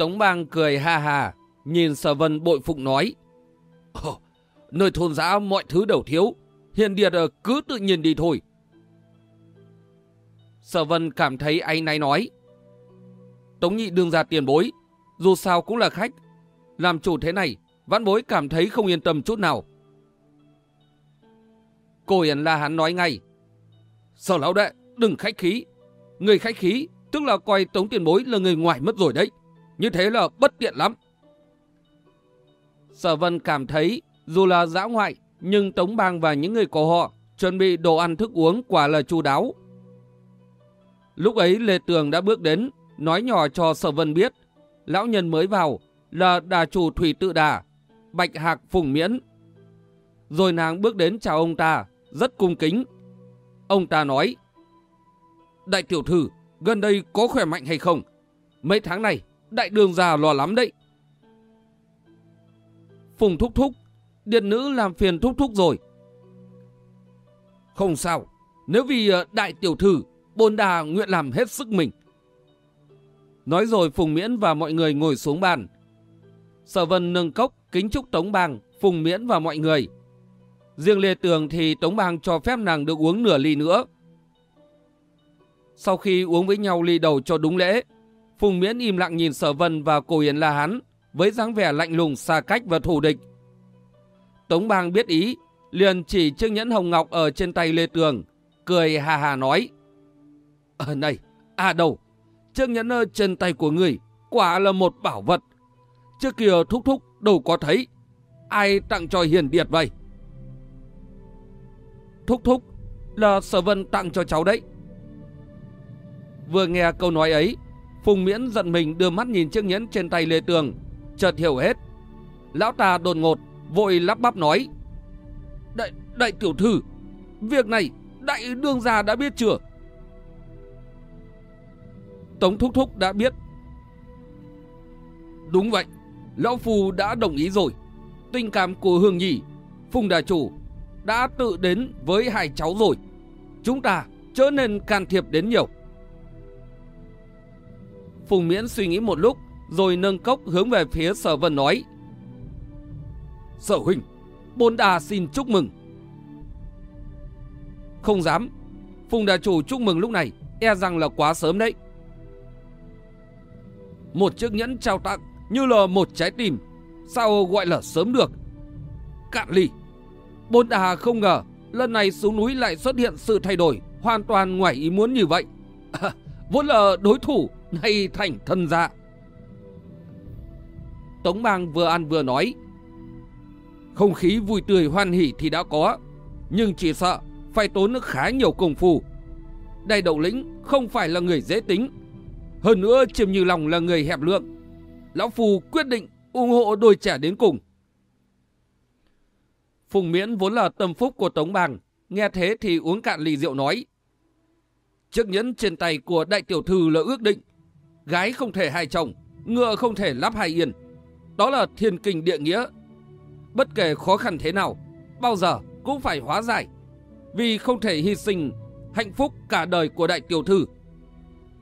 Tống Bang cười ha ha, nhìn Sở Vân bội phục nói. Ồ, nơi thôn giã mọi thứ đều thiếu, hiện điệt ờ, cứ tự nhiên đi thôi. Sở Vân cảm thấy anh này nói. Tống nhị đương ra tiền bối, dù sao cũng là khách. Làm chủ thế này, vãn bối cảm thấy không yên tâm chút nào. Cô Yến La Hán nói ngay. Sở lão đệ, đừng khách khí. Người khách khí, tức là coi tống tiền bối là người ngoài mất rồi đấy. Như thế là bất tiện lắm. Sở Vân cảm thấy, dù là dã ngoại, nhưng Tống Bang và những người của họ chuẩn bị đồ ăn thức uống quả là chu đáo. Lúc ấy Lê Tường đã bước đến, nói nhỏ cho Sở Vân biết, lão nhân mới vào là đà chủ Thủy Tự Đà, Bạch Hạc Phùng Miễn. Rồi nàng bước đến chào ông ta, rất cung kính. Ông ta nói, Đại tiểu thư, gần đây có khỏe mạnh hay không? Mấy tháng này, đại đường già lo lắm đấy. Phùng thúc thúc, điện nữ làm phiền thúc thúc rồi. Không sao, nếu vì ờ, đại tiểu thư, bồn đà nguyện làm hết sức mình. Nói rồi Phùng Miễn và mọi người ngồi xuống bàn. Sở Vân nâng cốc kính chúc Tống Bang, Phùng Miễn và mọi người. Riêng Lê Tường thì Tống Bang cho phép nàng được uống nửa ly nữa. Sau khi uống với nhau ly đầu cho đúng lễ, Phùng Miễn im lặng nhìn Sở Vân và Cổ Yến La Hán với dáng vẻ lạnh lùng xa cách và thù địch. Tống Bang biết ý, liền chỉ chiếc nhẫn hồng ngọc ở trên tay Lê Tường, cười hà hà nói. Ờ này, à đâu, chiếc nhẫn ở trên tay của người quả là một bảo vật. Trước kia thúc thúc đâu có thấy, ai tặng cho hiền điệt vậy? Thúc thúc, là Sở Vân tặng cho cháu đấy. Vừa nghe câu nói ấy, Phùng Miễn giận mình đưa mắt nhìn chiếc nhẫn trên tay Lê Tường, chợt hiểu hết. Lão ta đột ngột, vội lắp bắp nói. Đại, đại tiểu thư, việc này đại đương gia đã biết chưa? Tống Thúc Thúc đã biết. Đúng vậy, Lão Phu đã đồng ý rồi. Tình cảm của Hương Nhỉ, Phùng Đà Chủ đã tự đến với hai cháu rồi. Chúng ta chớ nên can thiệp đến nhiều. Phùng Miễn suy nghĩ một lúc, rồi nâng cốc hướng về phía Sở Vân nói. Sở huynh, bôn đà xin chúc mừng. Không dám, Phùng đà chủ chúc mừng lúc này, e rằng là quá sớm đấy. Một chiếc nhẫn trao tặng như là một trái tim, sao gọi là sớm được? Cạn ly, bồn đà không ngờ lần này xuống núi lại xuất hiện sự thay đổi hoàn toàn ngoài ý muốn như vậy. À, vốn là đối thủ, nay thành thân dạ. Tống Bang vừa ăn vừa nói. Không khí vui tươi hoan hỉ thì đã có, nhưng chỉ sợ phải tốn khá nhiều công phu. Đại đậu lĩnh không phải là người dễ tính. Hơn nữa Chiêm Như Lòng là người hẹp lượng. Lão Phu quyết định ủng hộ đôi trẻ đến cùng. Phùng Miễn vốn là tâm phúc của Tống Bang, nghe thế thì uống cạn ly rượu nói. Chiếc nhẫn trên tay của đại tiểu thư là ước định. Gái không thể hai chồng, ngựa không thể lắp hai yên. Đó là thiên kinh địa nghĩa. Bất kể khó khăn thế nào, bao giờ cũng phải hóa giải. Vì không thể hy sinh hạnh phúc cả đời của đại tiểu thư.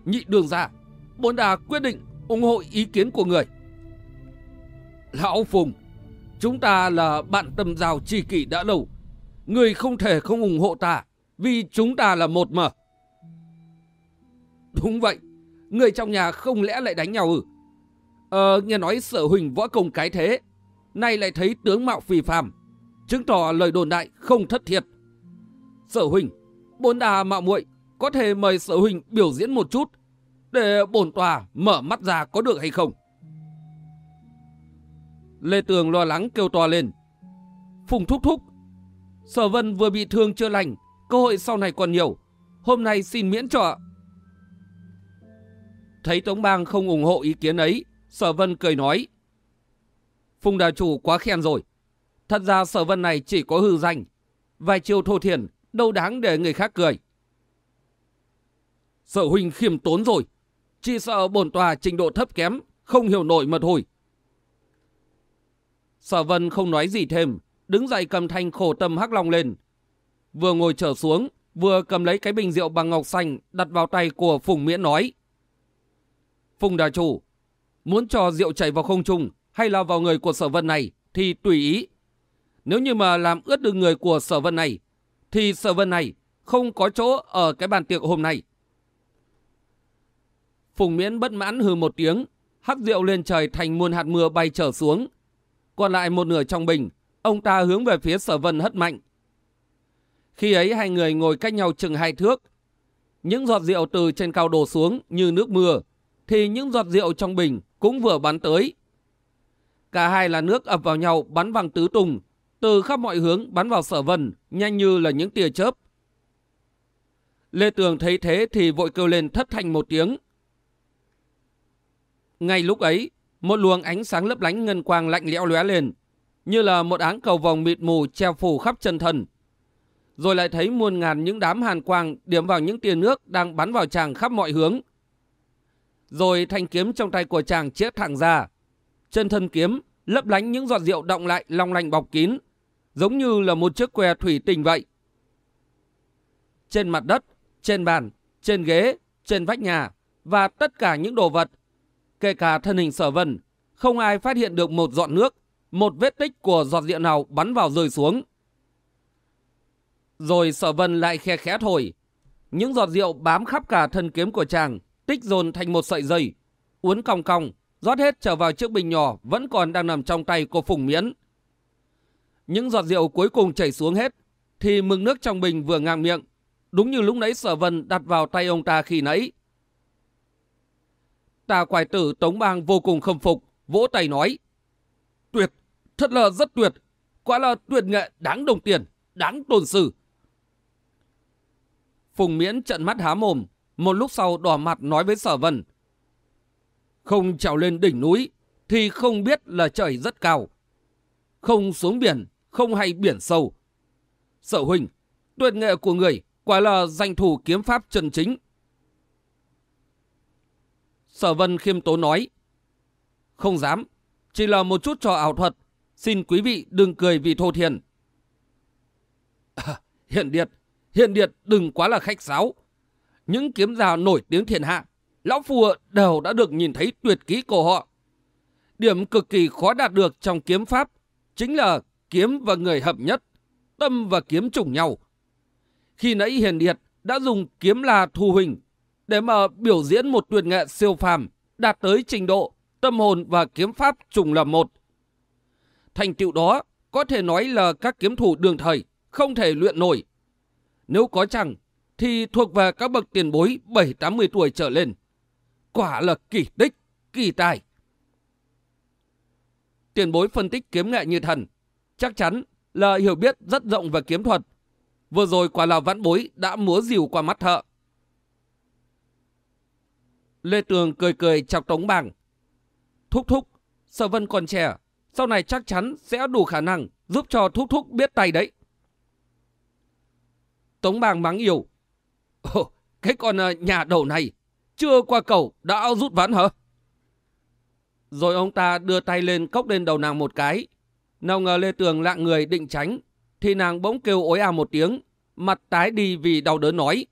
Nhị đường ra, bốn đà quyết định ủng hộ ý kiến của người. Lão Phùng, chúng ta là bạn tâm giao tri kỷ đã lâu. Người không thể không ủng hộ ta, vì chúng ta là một mà. Đúng vậy, người trong nhà không lẽ lại đánh nhau ư? Ờ, nghe nói sở huỳnh võ công cái thế, nay lại thấy tướng mạo phì phàm, chứng tỏ lời đồn đại không thất thiệt. Sở huỳnh, bốn đà mạo muội có thể mời sở huỳnh biểu diễn một chút, để bổn tòa mở mắt ra có được hay không? Lê Tường lo lắng kêu to lên. Phùng thúc thúc, sở vân vừa bị thương chưa lành, cơ hội sau này còn nhiều, hôm nay xin miễn trọ. Thấy Tống Bang không ủng hộ ý kiến ấy, Sở Vân cười nói. Phùng đà chủ quá khen rồi. Thật ra Sở Vân này chỉ có hư danh. Vài chiêu thô thiền, đâu đáng để người khác cười. Sở huynh khiêm tốn rồi. Chỉ sợ bổn tòa trình độ thấp kém, không hiểu nổi mà thôi. Sở Vân không nói gì thêm, đứng dậy cầm thanh khổ tâm hắc long lên. Vừa ngồi trở xuống, vừa cầm lấy cái bình rượu bằng ngọc xanh đặt vào tay của Phùng Miễn nói. Phùng đà chủ, Muốn cho rượu chảy vào không trung hay là vào người của sở vân này thì tùy ý. Nếu như mà làm ướt được người của sở vân này, thì sở vân này không có chỗ ở cái bàn tiệc hôm nay. Phùng Miễn bất mãn hừ một tiếng, hắc rượu lên trời thành muôn hạt mưa bay trở xuống. Còn lại một nửa trong bình, ông ta hướng về phía sở vân hất mạnh. Khi ấy hai người ngồi cách nhau chừng hai thước. Những giọt rượu từ trên cao đổ xuống như nước mưa, thì những giọt rượu trong bình cũng vừa bắn tới. Cả hai là nước ập vào nhau bắn văng tứ tung, từ khắp mọi hướng bắn vào sở vân, nhanh như là những tia chớp. Lê Tường thấy thế thì vội kêu lên thất thanh một tiếng. Ngay lúc ấy, một luồng ánh sáng lấp lánh ngân quang lạnh lẽo lóe lên, như là một áng cầu vòng mịt mù treo phủ khắp chân thần, Rồi lại thấy muôn ngàn những đám hàn quang điểm vào những tia nước đang bắn vào chàng khắp mọi hướng. Rồi thanh kiếm trong tay của chàng chĩa thẳng ra. Chân thân kiếm lấp lánh những giọt rượu động lại long lanh bọc kín, giống như là một chiếc que thủy tinh vậy. Trên mặt đất, trên bàn, trên ghế, trên vách nhà và tất cả những đồ vật, kể cả thân hình sở vân, không ai phát hiện được một giọt nước, một vết tích của giọt rượu nào bắn vào rơi xuống. Rồi sở vân lại khe khẽ thổi, những giọt rượu bám khắp cả thân kiếm của chàng, tích dồn thành một sợi dây, uốn cong cong, rót hết trở vào chiếc bình nhỏ vẫn còn đang nằm trong tay của Phùng Miễn. Những giọt rượu cuối cùng chảy xuống hết, thì mừng nước trong bình vừa ngang miệng, đúng như lúc nãy sở vân đặt vào tay ông ta khi nãy. Tà quài tử Tống Bang vô cùng khâm phục, vỗ tay nói. Tuyệt, thật là rất tuyệt, quả là tuyệt nghệ đáng đồng tiền, đáng tồn sử. Phùng Miễn trận mắt há mồm, một lúc sau đỏ mặt nói với sở vân. Không trèo lên đỉnh núi thì không biết là trời rất cao. Không xuống biển, không hay biển sâu. Sở huynh, tuyệt nghệ của người quả là danh thủ kiếm pháp chân chính. Sở vân khiêm tốn nói. Không dám, chỉ là một chút trò ảo thuật. Xin quý vị đừng cười vì thô thiền. À, hiện điệt, hiện điệt đừng quá là khách sáo. Những kiếm giả nổi tiếng thiên hạ Lão Phu đều đã được nhìn thấy tuyệt kỹ của họ. Điểm cực kỳ khó đạt được trong kiếm pháp chính là kiếm và người hợp nhất, tâm và kiếm trùng nhau. Khi nãy Hiền Điệt đã dùng kiếm là thu hình để mà biểu diễn một tuyệt nghệ siêu phàm đạt tới trình độ tâm hồn và kiếm pháp trùng là một. Thành tựu đó có thể nói là các kiếm thủ đường thời không thể luyện nổi. Nếu có chẳng thì thuộc về các bậc tiền bối 7-80 tuổi trở lên. Quả là kỳ tích, kỳ tài. Tiền bối phân tích kiếm nghệ như thần, chắc chắn là hiểu biết rất rộng về kiếm thuật. Vừa rồi quả là vãn bối đã múa dìu qua mắt thợ. Lê Tường cười cười chọc tống bảng. Thúc thúc, Sở Vân còn trẻ, sau này chắc chắn sẽ đủ khả năng giúp cho thúc thúc biết tay đấy. Tống bàng mắng yêu. Cái con ờ, nhà đầu này, chưa qua cầu đã rút ván hả? Rồi ông ta đưa tay lên cốc lên đầu nàng một cái. Nào ngờ Lê Tường lạng người định tránh, thì nàng bỗng kêu ối à một tiếng, mặt tái đi vì đau đớn nói.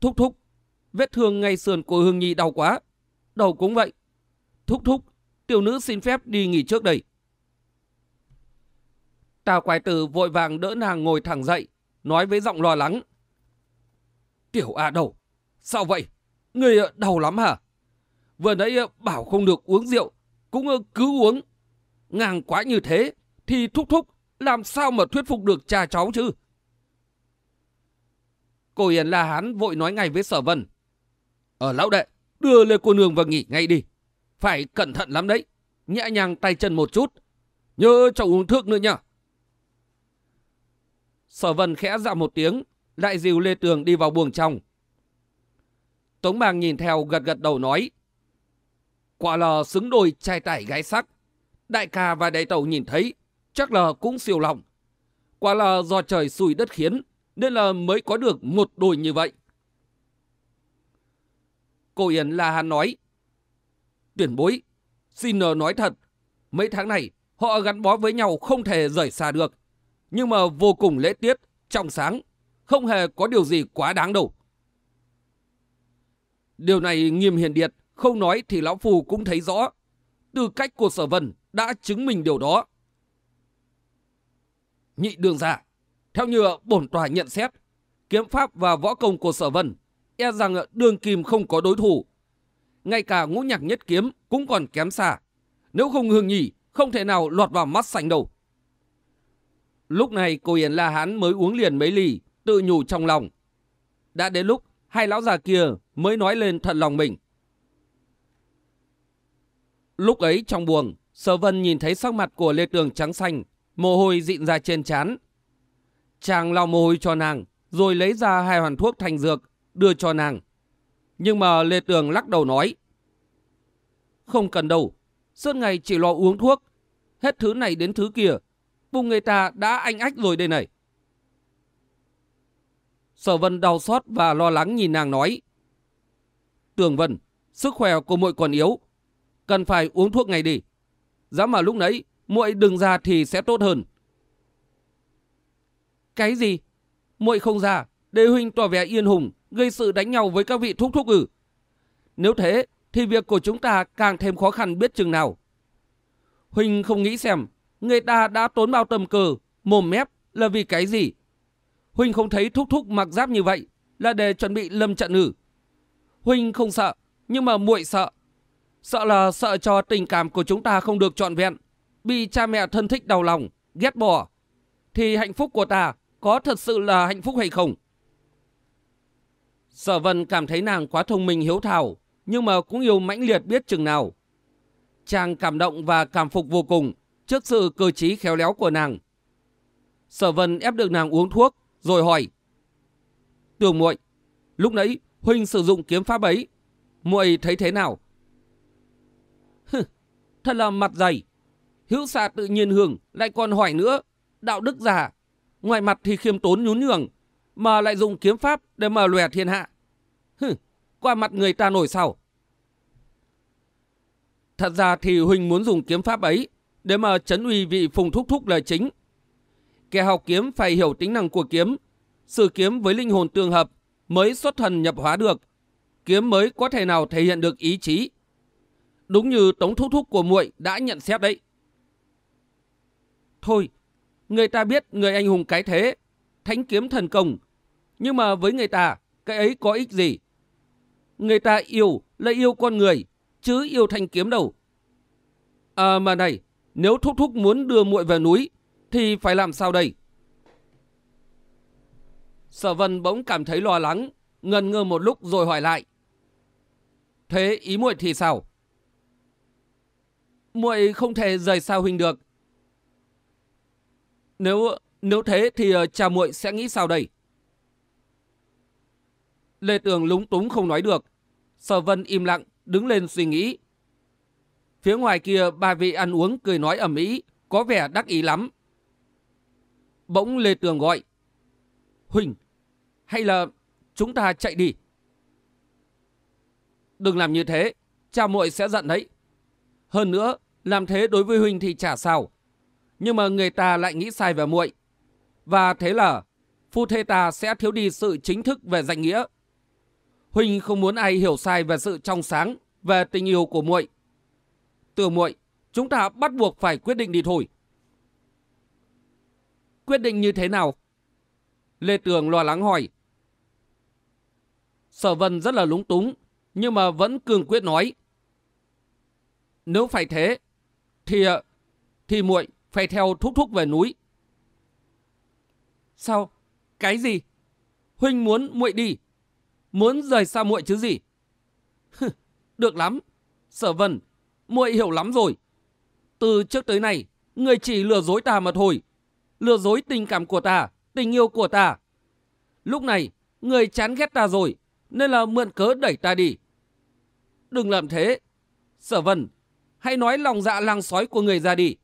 Thúc thúc, vết thương ngay sườn của Hương Nhi đau quá. Đầu cũng vậy. Thúc thúc, tiểu nữ xin phép đi nghỉ trước đây. Tào quái tử vội vàng đỡ nàng ngồi thẳng dậy, nói với giọng lo lắng. Tiểu A đầu, sao vậy? Người ờ, đau lắm hả? Vừa nãy ờ, bảo không được uống rượu, cũng ờ, cứ uống. Ngang quá như thế, thì thúc thúc làm sao mà thuyết phục được cha cháu chứ? Cô Yến La Hán vội nói ngay với Sở Vân. Ở lão đệ, đưa Lê Cô Nương vào nghỉ ngay đi. Phải cẩn thận lắm đấy. Nhẹ nhàng tay chân một chút. Nhớ cho uống thước nữa nha. Sở Vân khẽ dạo một tiếng, lại dìu Lê Tường đi vào buồng trong. Tống Bàng nhìn theo gật gật đầu nói. Quả là xứng đôi trai tải gái sắc. Đại ca và đại tẩu nhìn thấy, chắc là cũng siêu lòng. Quả là do trời xui đất khiến, nên là mới có được một đôi như vậy. Cô Yến La Hán nói. Tuyển bối, xin nói thật, mấy tháng này họ gắn bó với nhau không thể rời xa được. Nhưng mà vô cùng lễ tiết, trong sáng, không hề có điều gì quá đáng đâu. Điều này nghiêm hiền điệt, Không nói thì Lão Phù cũng thấy rõ. Tư cách của sở vân đã chứng minh điều đó. Nhị đường giả, theo như bổn tòa nhận xét, kiếm pháp và võ công của sở vân e rằng đường kim không có đối thủ. Ngay cả ngũ nhạc nhất kiếm cũng còn kém xa. Nếu không hương nhỉ, không thể nào lọt vào mắt xanh đâu. Lúc này cô Yến La Hán mới uống liền mấy ly, tự nhủ trong lòng. Đã đến lúc hai lão già kia mới nói lên thật lòng mình. Lúc ấy trong buồng, Sở Vân nhìn thấy sắc mặt của Lê Tường trắng xanh, mồ hôi dịn ra trên trán. Chàng lau mồ hôi cho nàng, rồi lấy ra hai hoàn thuốc thành dược, đưa cho nàng. Nhưng mà Lê Tường lắc đầu nói. Không cần đâu, suốt ngày chỉ lo uống thuốc, hết thứ này đến thứ kia, vùng người ta đã anh ách rồi đây này. Sở Vân đau xót và lo lắng nhìn nàng nói. Tường Vân, sức khỏe của muội còn yếu, cần phải uống thuốc ngay đi. Giá mà lúc nãy muội đừng ra thì sẽ tốt hơn. Cái gì? Muội không ra, đề huynh tỏ vẻ yên hùng, gây sự đánh nhau với các vị thúc thúc ử. Nếu thế, thì việc của chúng ta càng thêm khó khăn biết chừng nào. Huynh không nghĩ xem, người ta đã tốn bao tầm cờ, mồm mép là vì cái gì? Huynh không thấy thúc thúc mặc giáp như vậy là để chuẩn bị lâm trận ử. Huynh không sợ, nhưng mà muội sợ. Sợ là sợ cho tình cảm của chúng ta không được trọn vẹn, bị cha mẹ thân thích đau lòng, ghét bỏ. Thì hạnh phúc của ta có thật sự là hạnh phúc hay không? Sở vân cảm thấy nàng quá thông minh hiếu thảo, nhưng mà cũng yêu mãnh liệt biết chừng nào. Chàng cảm động và cảm phục vô cùng trước sự cơ trí khéo léo của nàng. Sở vân ép được nàng uống thuốc, rồi hỏi. Tường muội, lúc nãy huynh sử dụng kiếm pháp ấy, muội thấy thế nào? Hừ, thật là mặt dày. Hữu xạ tự nhiên hưởng lại còn hỏi nữa, đạo đức giả. Ngoài mặt thì khiêm tốn nhún nhường, mà lại dùng kiếm pháp để mà lòe thiên hạ. Hừ, qua mặt người ta nổi sao? Thật ra thì huynh muốn dùng kiếm pháp ấy để mà chấn uy vị phùng thúc thúc là chính. Kẻ học kiếm phải hiểu tính năng của kiếm, sử kiếm với linh hồn tương hợp mới xuất thần nhập hóa được. Kiếm mới có thể nào thể hiện được ý chí. Đúng như tống thúc thúc của muội đã nhận xét đấy. Thôi, người ta biết người anh hùng cái thế, thánh kiếm thần công. Nhưng mà với người ta, cái ấy có ích gì? Người ta yêu là yêu con người, chứ yêu thanh kiếm đâu. À mà này, nếu thúc thúc muốn đưa muội về núi, thì phải làm sao đây? Sở vân bỗng cảm thấy lo lắng, ngần ngơ một lúc rồi hỏi lại. Thế ý muội thì sao? Muội không thể rời xa huynh được. Nếu nếu thế thì ờ, cha muội sẽ nghĩ sao đây? Lê Tường lúng túng không nói được. Sở Vân im lặng, đứng lên suy nghĩ. Phía ngoài kia ba vị ăn uống cười nói ầm ĩ, có vẻ đắc ý lắm. Bỗng Lê Tường gọi. Huỳnh, hay là chúng ta chạy đi? Đừng làm như thế, cha muội sẽ giận đấy. Hơn nữa, làm thế đối với Huỳnh thì chả sao. Nhưng mà người ta lại nghĩ sai về muội. Và thế là phu thê ta sẽ thiếu đi sự chính thức về danh nghĩa. Huỳnh không muốn ai hiểu sai về sự trong sáng, về tình yêu của muội. Từ muội, chúng ta bắt buộc phải quyết định đi thôi. Quyết định như thế nào? Lê Tường lo lắng hỏi. Sở Vân rất là lúng túng, nhưng mà vẫn cường quyết nói. Nếu phải thế, thì thì muội phải theo thúc thúc về núi. Sao? Cái gì? Huynh muốn muội đi? Muốn rời xa muội chứ gì? Được lắm. Sở Vân, muội hiểu lắm rồi. Từ trước tới nay, người chỉ lừa dối ta mà thôi. Lừa dối tình cảm của ta, tình yêu của ta. Lúc này, người chán ghét ta rồi, nên là mượn cớ đẩy ta đi. Đừng làm thế. Sở Vân, hãy nói lòng dạ lang sói của người ra đi.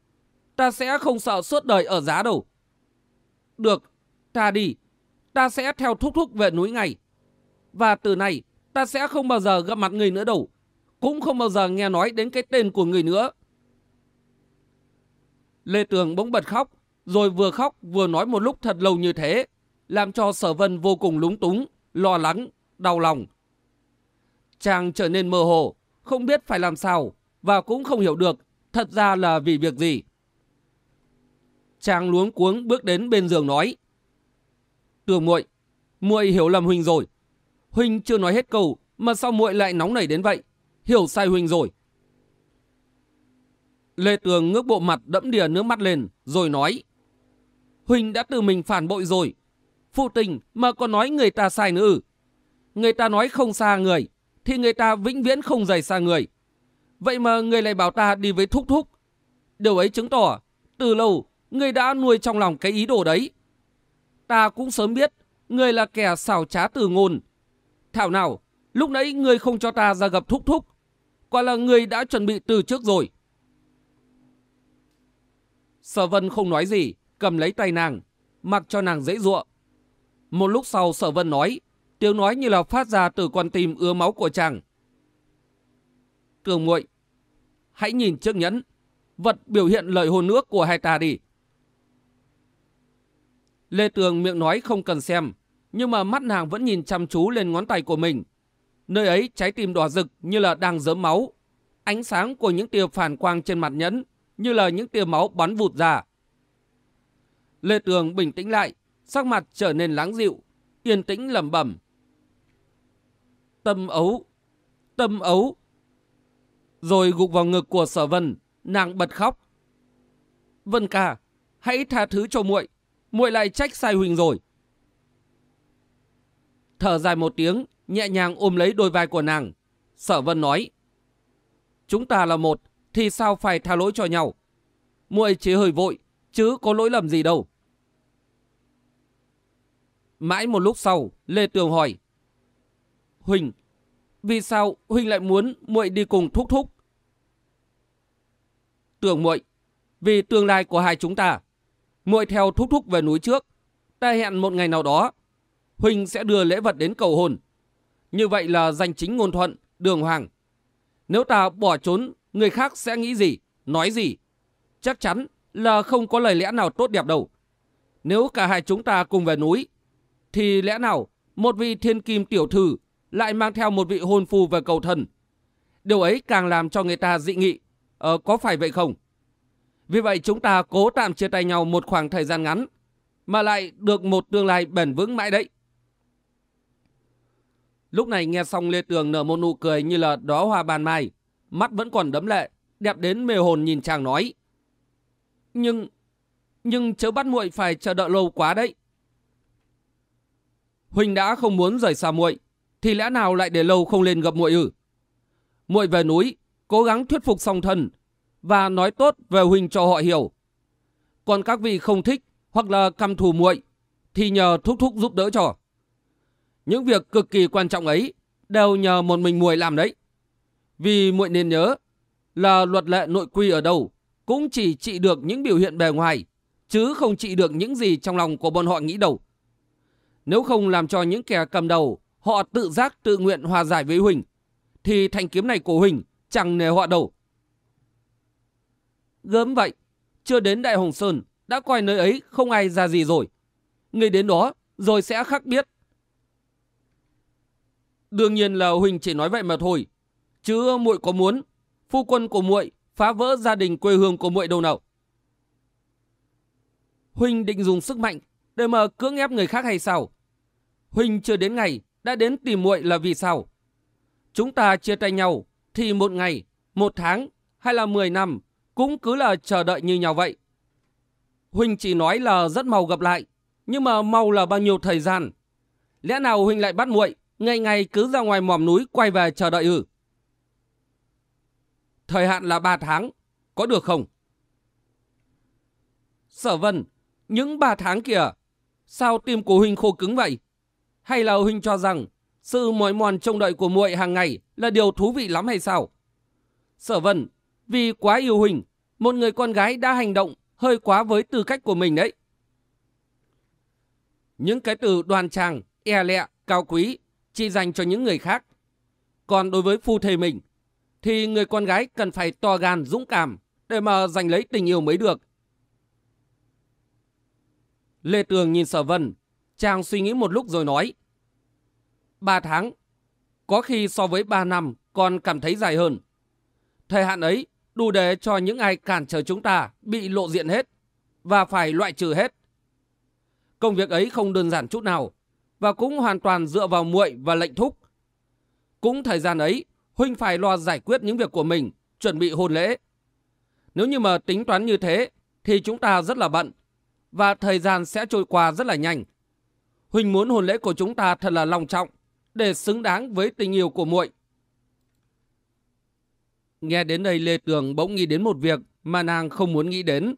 Ta sẽ không sợ suốt đời ở giá đâu. Được, ta đi. Ta sẽ theo thúc thúc về núi ngày. Và từ nay, ta sẽ không bao giờ gặp mặt người nữa đâu. Cũng không bao giờ nghe nói đến cái tên của người nữa. Lê Tường bỗng bật khóc, rồi vừa khóc vừa nói một lúc thật lâu như thế, làm cho sở vân vô cùng lúng túng, lo lắng, đau lòng. Chàng trở nên mơ hồ, không biết phải làm sao và cũng không hiểu được thật ra là vì việc gì. Chàng luống cuống bước đến bên giường nói. Tường muội, muội hiểu lầm Huỳnh rồi. Huỳnh chưa nói hết câu mà sao muội lại nóng nảy đến vậy? Hiểu sai Huỳnh rồi. Lê Tường ngước bộ mặt đẫm đìa nước mắt lên rồi nói. Huỳnh đã tự mình phản bội rồi. Phụ tình mà còn nói người ta sai nữa. Người ta nói không xa người thì người ta vĩnh viễn không rời xa người. Vậy mà người lại bảo ta đi với thúc thúc. Điều ấy chứng tỏ từ lâu người đã nuôi trong lòng cái ý đồ đấy. Ta cũng sớm biết người là kẻ xảo trá từ ngôn. Thảo nào, lúc nãy người không cho ta ra gặp thúc thúc. Quả là người đã chuẩn bị từ trước rồi. Sở Vân không nói gì, cầm lấy tay nàng, mặc cho nàng dễ dụa. Một lúc sau Sở Vân nói, tiếng nói như là phát ra từ con tim ứa máu của chàng. Tường muội, hãy nhìn chiếc nhẫn, vật biểu hiện lời hôn nước của hai ta đi. Lê Tường miệng nói không cần xem, nhưng mà mắt nàng vẫn nhìn chăm chú lên ngón tay của mình. Nơi ấy trái tim đỏ rực như là đang dớm máu. Ánh sáng của những tia phản quang trên mặt nhẫn như là những tia máu bắn vụt ra. Lê Tường bình tĩnh lại, sắc mặt trở nên lắng dịu, yên tĩnh lẩm bẩm. Tâm ấu, tâm ấu. Rồi gục vào ngực của sở vân, nàng bật khóc. Vân ca, hãy tha thứ cho muội, muội lại trách sai Huỳnh rồi. Thở dài một tiếng, nhẹ nhàng ôm lấy đôi vai của nàng. Sở vân nói. Chúng ta là một, thì sao phải tha lỗi cho nhau? Muội chỉ hơi vội, chứ có lỗi lầm gì đâu. Mãi một lúc sau, Lê Tường hỏi. Huỳnh, vì sao Huỳnh lại muốn muội đi cùng thúc thúc? Tưởng muội, vì tương lai của hai chúng ta. Muội theo thúc thúc về núi trước. Ta hẹn một ngày nào đó, Huỳnh sẽ đưa lễ vật đến cầu hồn. Như vậy là danh chính ngôn thuận, đường hoàng. Nếu ta bỏ trốn, người khác sẽ nghĩ gì, nói gì? Chắc chắn là không có lời lẽ nào tốt đẹp đâu. Nếu cả hai chúng ta cùng về núi, thì lẽ nào một vị thiên kim tiểu thư lại mang theo một vị hôn phu về cầu thần? Điều ấy càng làm cho người ta dị nghị. Ờ, có phải vậy không? Vì vậy chúng ta cố tạm chia tay nhau một khoảng thời gian ngắn, mà lại được một tương lai bền vững mãi đấy. Lúc này nghe xong Lê Tường nở một nụ cười như là đóa hoa bàn mai, mắt vẫn còn đấm lệ, đẹp đến mê hồn nhìn chàng nói. Nhưng, nhưng chớ bắt muội phải chờ đợi lâu quá đấy. Huỳnh đã không muốn rời xa muội, thì lẽ nào lại để lâu không lên gặp muội ư? Muội về núi, cố gắng thuyết phục song thân và nói tốt về Huỳnh cho họ hiểu. Còn các vị không thích hoặc là căm thù muội thì nhờ thúc thúc giúp đỡ cho. Những việc cực kỳ quan trọng ấy đều nhờ một mình muội làm đấy. Vì muội nên nhớ là luật lệ nội quy ở đâu cũng chỉ trị được những biểu hiện bề ngoài, chứ không trị được những gì trong lòng của bọn họ nghĩ đâu. Nếu không làm cho những kẻ cầm đầu họ tự giác tự nguyện hòa giải với Huỳnh, thì thanh kiếm này của Huỳnh chẳng nề họa đâu. Gớm vậy, chưa đến Đại Hồng Sơn đã coi nơi ấy không ai ra gì rồi. Người đến đó rồi sẽ khắc biết. Đương nhiên là Huỳnh chỉ nói vậy mà thôi. Chứ muội có muốn phu quân của muội phá vỡ gia đình quê hương của muội đâu nào. Huỳnh định dùng sức mạnh để mà cưỡng ép người khác hay sao? Huỳnh chưa đến ngày đã đến tìm muội là vì sao? Chúng ta chia tay nhau thì một ngày, một tháng hay là mười năm cũng cứ là chờ đợi như nhau vậy. Huỳnh chỉ nói là rất mau gặp lại, nhưng mà mau là bao nhiêu thời gian? Lẽ nào Huỳnh lại bắt muội ngày ngày cứ ra ngoài mỏm núi quay về chờ đợi ư? Thời hạn là 3 tháng, có được không? Sở Vân, những 3 tháng kìa, sao tim của Huynh khô cứng vậy? Hay là Huynh cho rằng sự mỏi mòn trông đợi của muội hàng ngày là điều thú vị lắm hay sao? Sở Vân, vì quá yêu Huynh, một người con gái đã hành động hơi quá với tư cách của mình đấy. Những cái từ đoan trang, e lẹ, cao quý chỉ dành cho những người khác. Còn đối với phu thề mình, thì người con gái cần phải to gan dũng cảm để mà giành lấy tình yêu mới được. Lê Tường nhìn Sở Vân, chàng suy nghĩ một lúc rồi nói. Ba tháng, có khi so với ba năm còn cảm thấy dài hơn. Thời hạn ấy đủ để cho những ai cản trở chúng ta bị lộ diện hết và phải loại trừ hết. Công việc ấy không đơn giản chút nào và cũng hoàn toàn dựa vào muội và lệnh thúc. Cũng thời gian ấy, Huynh phải lo giải quyết những việc của mình, chuẩn bị hôn lễ. Nếu như mà tính toán như thế, thì chúng ta rất là bận, và thời gian sẽ trôi qua rất là nhanh. Huynh muốn hôn lễ của chúng ta thật là long trọng, để xứng đáng với tình yêu của muội. Nghe đến đây Lê Tường bỗng nghĩ đến một việc mà nàng không muốn nghĩ đến.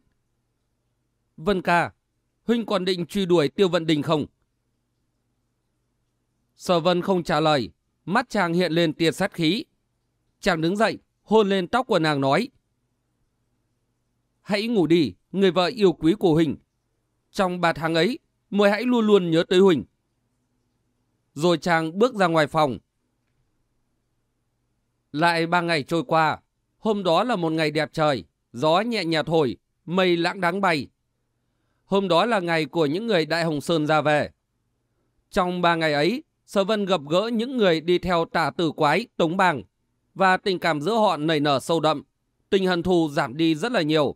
Vân ca, Huynh còn định truy đuổi Tiêu Vận Đình không? Sở Vân không trả lời, mắt chàng hiện lên tia sát khí. Chàng đứng dậy, hôn lên tóc của nàng nói. Hãy ngủ đi, người vợ yêu quý của Huỳnh. Trong ba tháng ấy, muội hãy luôn luôn nhớ tới Huỳnh. Rồi chàng bước ra ngoài phòng. Lại ba ngày trôi qua, hôm đó là một ngày đẹp trời, gió nhẹ nhàng thổi, mây lãng đáng bay. Hôm đó là ngày của những người Đại Hồng Sơn ra về. Trong ba ngày ấy, Sở Vân gặp gỡ những người đi theo tả tử quái, tống bàng, và tình cảm giữa họ nảy nở sâu đậm, tình hận thù giảm đi rất là nhiều.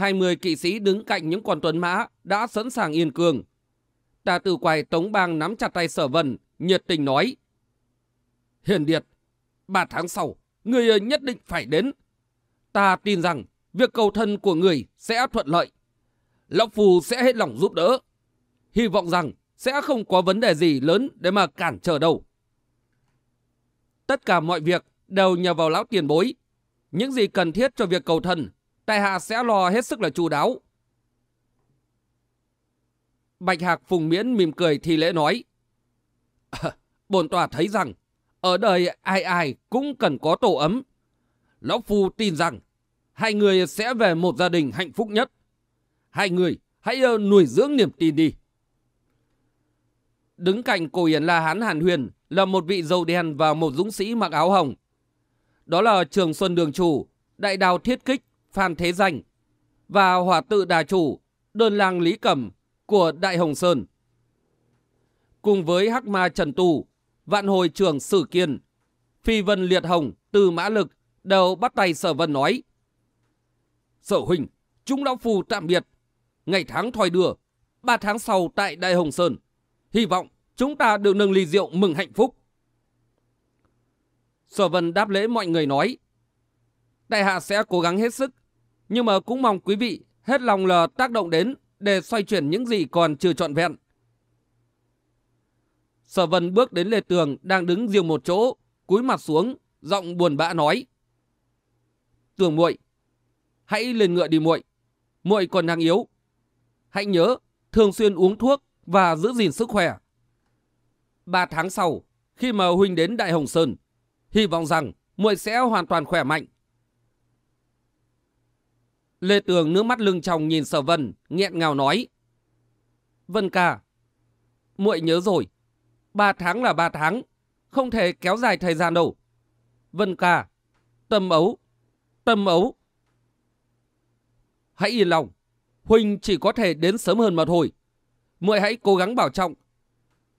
20 kỵ sĩ đứng cạnh những con tuấn mã đã sẵn sàng yên cương. Tà tử quài tống bang nắm chặt tay sở vân, nhiệt tình nói. Hiền Điệt, ba tháng sau, người nhất định phải đến. Ta tin rằng việc cầu thân của người sẽ thuận lợi. Lão Phù sẽ hết lòng giúp đỡ. Hy vọng rằng sẽ không có vấn đề gì lớn để mà cản trở đâu. Tất cả mọi việc đều nhờ vào lão tiền bối. Những gì cần thiết cho việc cầu thân, tại hạ sẽ lo hết sức là chu đáo. Bạch Hạc Phùng Miễn mỉm cười thì lễ nói. À, bồn tòa thấy rằng, ở đời ai ai cũng cần có tổ ấm. Lão Phu tin rằng, hai người sẽ về một gia đình hạnh phúc nhất. Hai người hãy ờ, nuôi dưỡng niềm tin đi. Đứng cạnh cổ Yển La Hán Hàn Huyền là một vị dâu đen và một dũng sĩ mặc áo hồng. Đó là Trường Xuân Đường Chủ, Đại Đào Thiết Kích, Phan Thế Danh và Hỏa Tự Đà Chủ, Đơn Lang Lý Cẩm của Đại Hồng Sơn. Cùng với Hắc Ma Trần Tù, Vạn Hồi Trường Sử Kiên, Phi Vân Liệt Hồng, Từ Mã Lực đều bắt tay Sở Vân nói. Sở Huynh, chúng lão phù tạm biệt. Ngày tháng thoi đưa, ba tháng sau tại Đại Hồng Sơn. Hy vọng chúng ta được nâng ly rượu mừng hạnh phúc. Sở Vân đáp lễ mọi người nói. Đại hạ sẽ cố gắng hết sức, nhưng mà cũng mong quý vị hết lòng là tác động đến để xoay chuyển những gì còn chưa trọn vẹn. Sở Vân bước đến lề tường đang đứng riêng một chỗ, cúi mặt xuống, giọng buồn bã nói: "Tường muội, hãy lên ngựa đi muội, muội còn đang yếu. Hãy nhớ thường xuyên uống thuốc và giữ gìn sức khỏe. Ba tháng sau, khi mà huynh đến Đại Hồng Sơn, hy vọng rằng muội sẽ hoàn toàn khỏe mạnh. Lê Tường nước mắt lưng tròng nhìn Sở Vân, nghẹn ngào nói: "Vân ca, muội nhớ rồi, ba tháng là ba tháng, không thể kéo dài thời gian đâu. Vân ca, tâm ấu, tâm ấu. Hãy yên lòng, huynh chỉ có thể đến sớm hơn mà thôi." muội hãy cố gắng bảo trọng.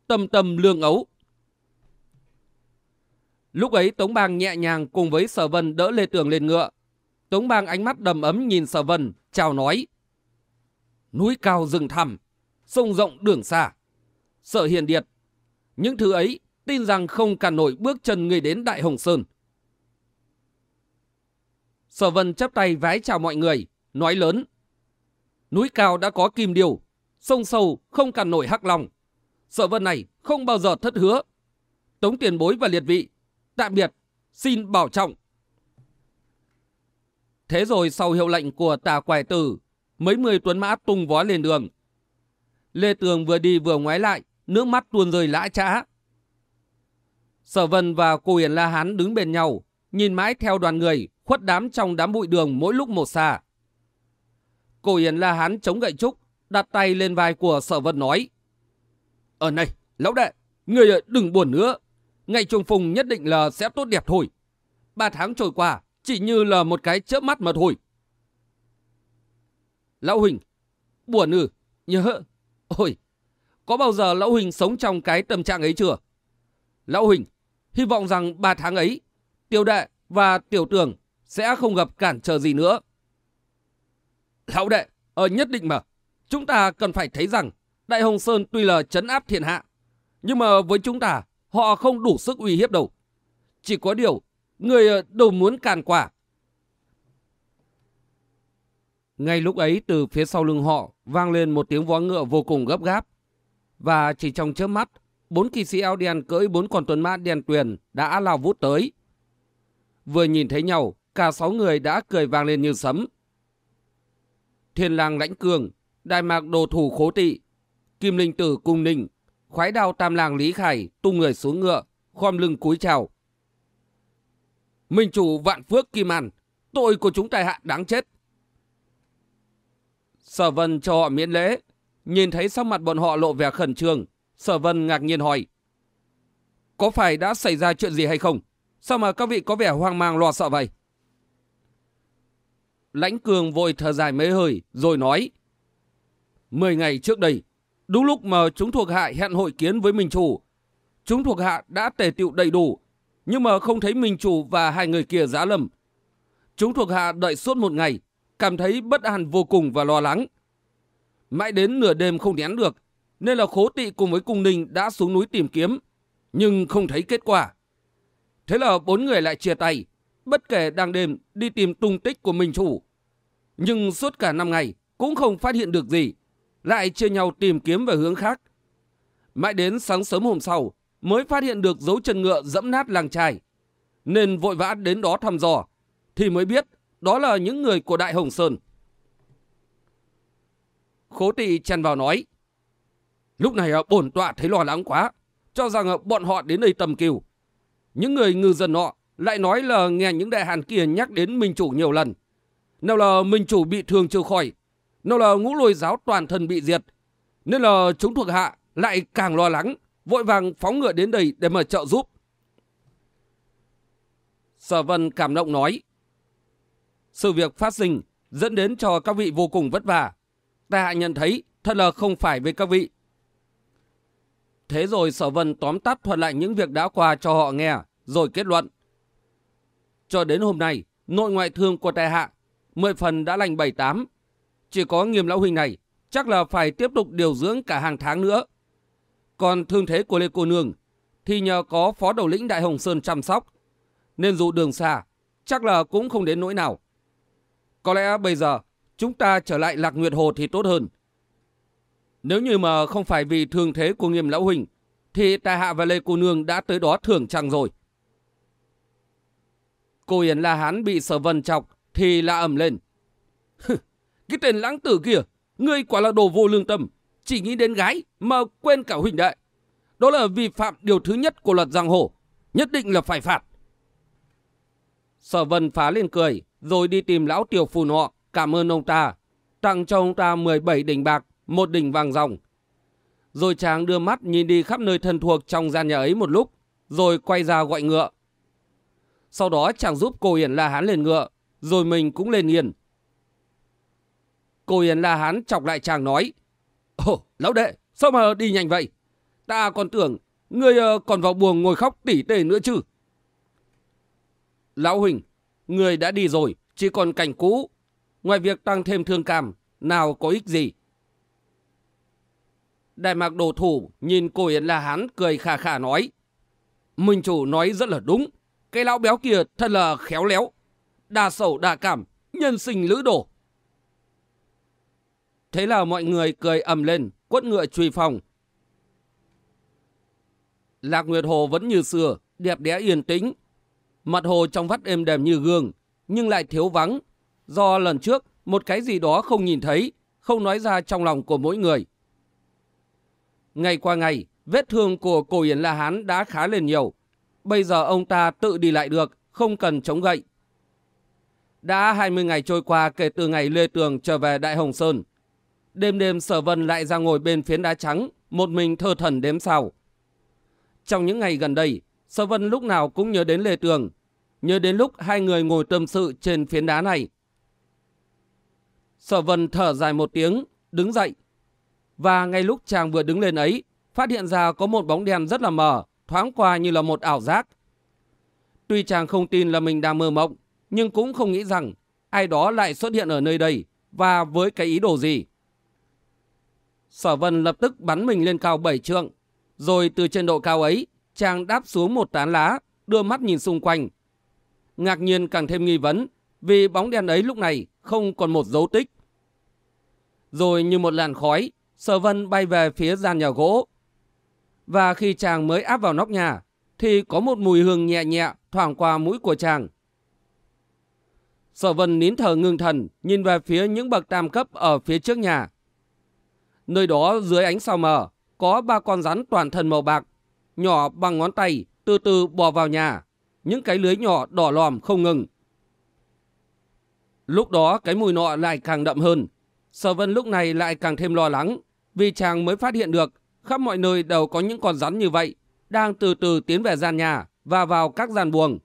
Tâm tâm lương ấu. Lúc ấy Tống Bang nhẹ nhàng cùng với Sở Vân đỡ Lê Tường lên ngựa. Tống Bang ánh mắt đầm ấm nhìn Sở Vân, chào nói. Núi cao rừng thẳm, sông rộng đường xa. Sở Hiền Điệt, những thứ ấy tin rằng không cản nổi bước chân người đến Đại Hồng Sơn. Sở Vân chắp tay vái chào mọi người, nói lớn. Núi cao đã có kim điều, sông sâu không cản nổi hắc lòng. Sở vân này không bao giờ thất hứa. Tống tiền bối và liệt vị, tạm biệt, xin bảo trọng. Thế rồi sau hiệu lệnh của tà quẻ tử, mấy mươi tuấn mã tung vó lên đường. Lê Tường vừa đi vừa ngoái lại, nước mắt tuôn rơi lã trã. Sở Vân và cô Hiền La Hán đứng bên nhau, nhìn mãi theo đoàn người, khuất đám trong đám bụi đường mỗi lúc một xa. Cô Hiền La Hán chống gậy trúc, đặt tay lên vai của sở vân nói. Ở này, lão đệ, người đừng buồn nữa. Ngày trùng phùng nhất định là sẽ tốt đẹp thôi. Ba tháng trôi qua, chỉ như là một cái chớp mắt mà thôi. Lão Huỳnh, buồn ư, nhớ. Ôi, có bao giờ Lão Huỳnh sống trong cái tâm trạng ấy chưa? Lão Huỳnh, Hy vọng rằng ba tháng ấy, tiểu đệ và tiểu tường sẽ không gặp cản trở gì nữa. Lão đệ, ở nhất định mà, chúng ta cần phải thấy rằng Đại Hồng Sơn tuy là chấn áp thiên hạ, nhưng mà với chúng ta, họ không đủ sức uy hiếp đâu. Chỉ có điều, người ờ, đâu muốn càn quả. Ngay lúc ấy từ phía sau lưng họ vang lên một tiếng vó ngựa vô cùng gấp gáp. Và chỉ trong chớp mắt, bốn kỳ sĩ áo đen cưỡi bốn con tuần mã đen tuyền đã lao vút tới. Vừa nhìn thấy nhau, cả sáu người đã cười vang lên như sấm. Thiên lang lãnh cường, đại mạc đồ thủ khố tị, kim linh tử cung ninh, khoái đao tam làng lý khải tung người xuống ngựa, khom lưng cúi chào. Minh chủ vạn phước kim an, tội của chúng tài hạ đáng chết. Sở vân cho họ miễn lễ, nhìn thấy sắc mặt bọn họ lộ vẻ khẩn trương, sở vân ngạc nhiên hỏi. Có phải đã xảy ra chuyện gì hay không? Sao mà các vị có vẻ hoang mang lo sợ vậy? Lãnh cường vội thở dài mấy hơi, rồi nói. Mười ngày trước đây, đúng lúc mà chúng thuộc hạ hẹn hội kiến với Minh Chủ, chúng thuộc hạ đã tề tiệu đầy đủ, nhưng mà không thấy Minh Chủ và hai người kia giá lầm. Chúng thuộc hạ đợi suốt một ngày, cảm thấy bất an vô cùng và lo lắng. Mãi đến nửa đêm không nén được, nên là khố tị cùng với cung ninh đã xuống núi tìm kiếm, nhưng không thấy kết quả. Thế là bốn người lại chia tay, bất kể đang đêm đi tìm tung tích của Minh chủ. Nhưng suốt cả năm ngày cũng không phát hiện được gì, lại chia nhau tìm kiếm về hướng khác. Mãi đến sáng sớm hôm sau mới phát hiện được dấu chân ngựa dẫm nát làng trài. Nên vội vã đến đó thăm dò, thì mới biết đó là những người của Đại Hồng Sơn. Khố tị chen vào nói, lúc này à, bổn tọa thấy lo lắng quá, cho rằng à, bọn họ đến đây tầm kiều. Những người ngư dân họ lại nói là nghe những đại hàn kia nhắc đến Minh Chủ nhiều lần. Nào là Minh Chủ bị thương chưa khỏi, nào là ngũ lôi giáo toàn thân bị diệt. Nên là chúng thuộc hạ lại càng lo lắng, vội vàng phóng ngựa đến đây để mà trợ giúp. Sở Vân cảm động nói, sự việc phát sinh dẫn đến cho các vị vô cùng vất vả. Ta hạ nhận thấy thật là không phải với các vị. Thế rồi Sở Vân tóm tắt thuật lại những việc đã qua cho họ nghe, rồi kết luận. Cho đến hôm nay, nội ngoại thương của tài hạ, mười phần đã lành bảy tám. Chỉ có nghiêm lão huynh này, chắc là phải tiếp tục điều dưỡng cả hàng tháng nữa. Còn thương thế của Lê Cô Nương, thì nhờ có phó đầu lĩnh Đại Hồng Sơn chăm sóc, nên dù đường xa, chắc là cũng không đến nỗi nào. Có lẽ bây giờ, chúng ta trở lại Lạc Nguyệt Hồ thì tốt hơn. Nếu như mà không phải vì thương thế của nghiêm lão huynh, thì tài hạ và Lê Cô Nương đã tới đó thưởng chẳng rồi. Cô Yến La Hán bị sở vân chọc thì la ầm lên. cái tên lãng tử kia, ngươi quả là đồ vô lương tâm, chỉ nghĩ đến gái mà quên cả huynh đệ. Đó là vi phạm điều thứ nhất của luật giang hồ, nhất định là phải phạt. Sở vân phá lên cười, rồi đi tìm lão tiểu phù nọ, cảm ơn ông ta, tặng cho ông ta 17 đỉnh bạc, một đỉnh vàng ròng. Rồi chàng đưa mắt nhìn đi khắp nơi thân thuộc trong gian nhà ấy một lúc, rồi quay ra gọi ngựa. Sau đó chàng giúp cô Yển La Hán lên ngựa, rồi mình cũng lên yên. Cô Yển La Hán chọc lại chàng nói, Ồ, lão đệ, sao mà đi nhanh vậy? Ta còn tưởng người ờ, còn vào buồng ngồi khóc tỉ tề nữa chứ. Lão Huỳnh, người đã đi rồi, chỉ còn cảnh cũ. Ngoài việc tăng thêm thương cảm, nào có ích gì? Đại mạc đồ thủ nhìn cô Yến La Hán cười khà khà nói. Minh chủ nói rất là đúng. Cái lão béo kia thật là khéo léo. Đa sầu đa cảm, nhân sinh lữ đổ. Thế là mọi người cười ầm lên, quất ngựa truy phòng. Lạc Nguyệt Hồ vẫn như xưa, đẹp đẽ yên tĩnh. Mặt hồ trong vắt êm đềm như gương, nhưng lại thiếu vắng. Do lần trước, một cái gì đó không nhìn thấy, không nói ra trong lòng của mỗi người. Ngày qua ngày, vết thương của cổ Yến La Hán đã khá lên nhiều. Bây giờ ông ta tự đi lại được, không cần chống gậy. Đã 20 ngày trôi qua kể từ ngày Lê Tường trở về Đại Hồng Sơn. Đêm đêm Sở Vân lại ra ngồi bên phiến đá trắng, một mình thơ thần đếm sao. Trong những ngày gần đây, Sở Vân lúc nào cũng nhớ đến Lê Tường, nhớ đến lúc hai người ngồi tâm sự trên phiến đá này. Sở Vân thở dài một tiếng, đứng dậy. Và ngay lúc chàng vừa đứng lên ấy, phát hiện ra có một bóng đen rất là mờ, thoáng qua như là một ảo giác, Tuy chàng không tin là mình đang mơ mộng, nhưng cũng không nghĩ rằng ai đó lại xuất hiện ở nơi đây và với cái ý đồ gì. Sở vân lập tức bắn mình lên cao bảy trượng, rồi từ trên độ cao ấy, chàng đáp xuống một tán lá, đưa mắt nhìn xung quanh. Ngạc nhiên càng thêm nghi vấn, vì bóng đen ấy lúc này không còn một dấu tích. Rồi như một làn khói, sở vân bay về phía gian nhà gỗ. Và khi chàng mới áp vào nóc nhà, thì có một mùi hương nhẹ nhẹ thoảng qua mũi của chàng. Sở vân nín thở ngưng thần, nhìn về phía những bậc tam cấp ở phía trước nhà. Nơi đó dưới ánh sao mờ, có ba con rắn toàn thân màu bạc, nhỏ bằng ngón tay, từ từ bò vào nhà. Những cái lưới nhỏ đỏ lòm không ngừng. Lúc đó cái mùi nọ lại càng đậm hơn. Sở vân lúc này lại càng thêm lo lắng, vì chàng mới phát hiện được khắp mọi nơi đều có những con rắn như vậy, đang từ từ tiến về gian nhà và vào các gian buồng.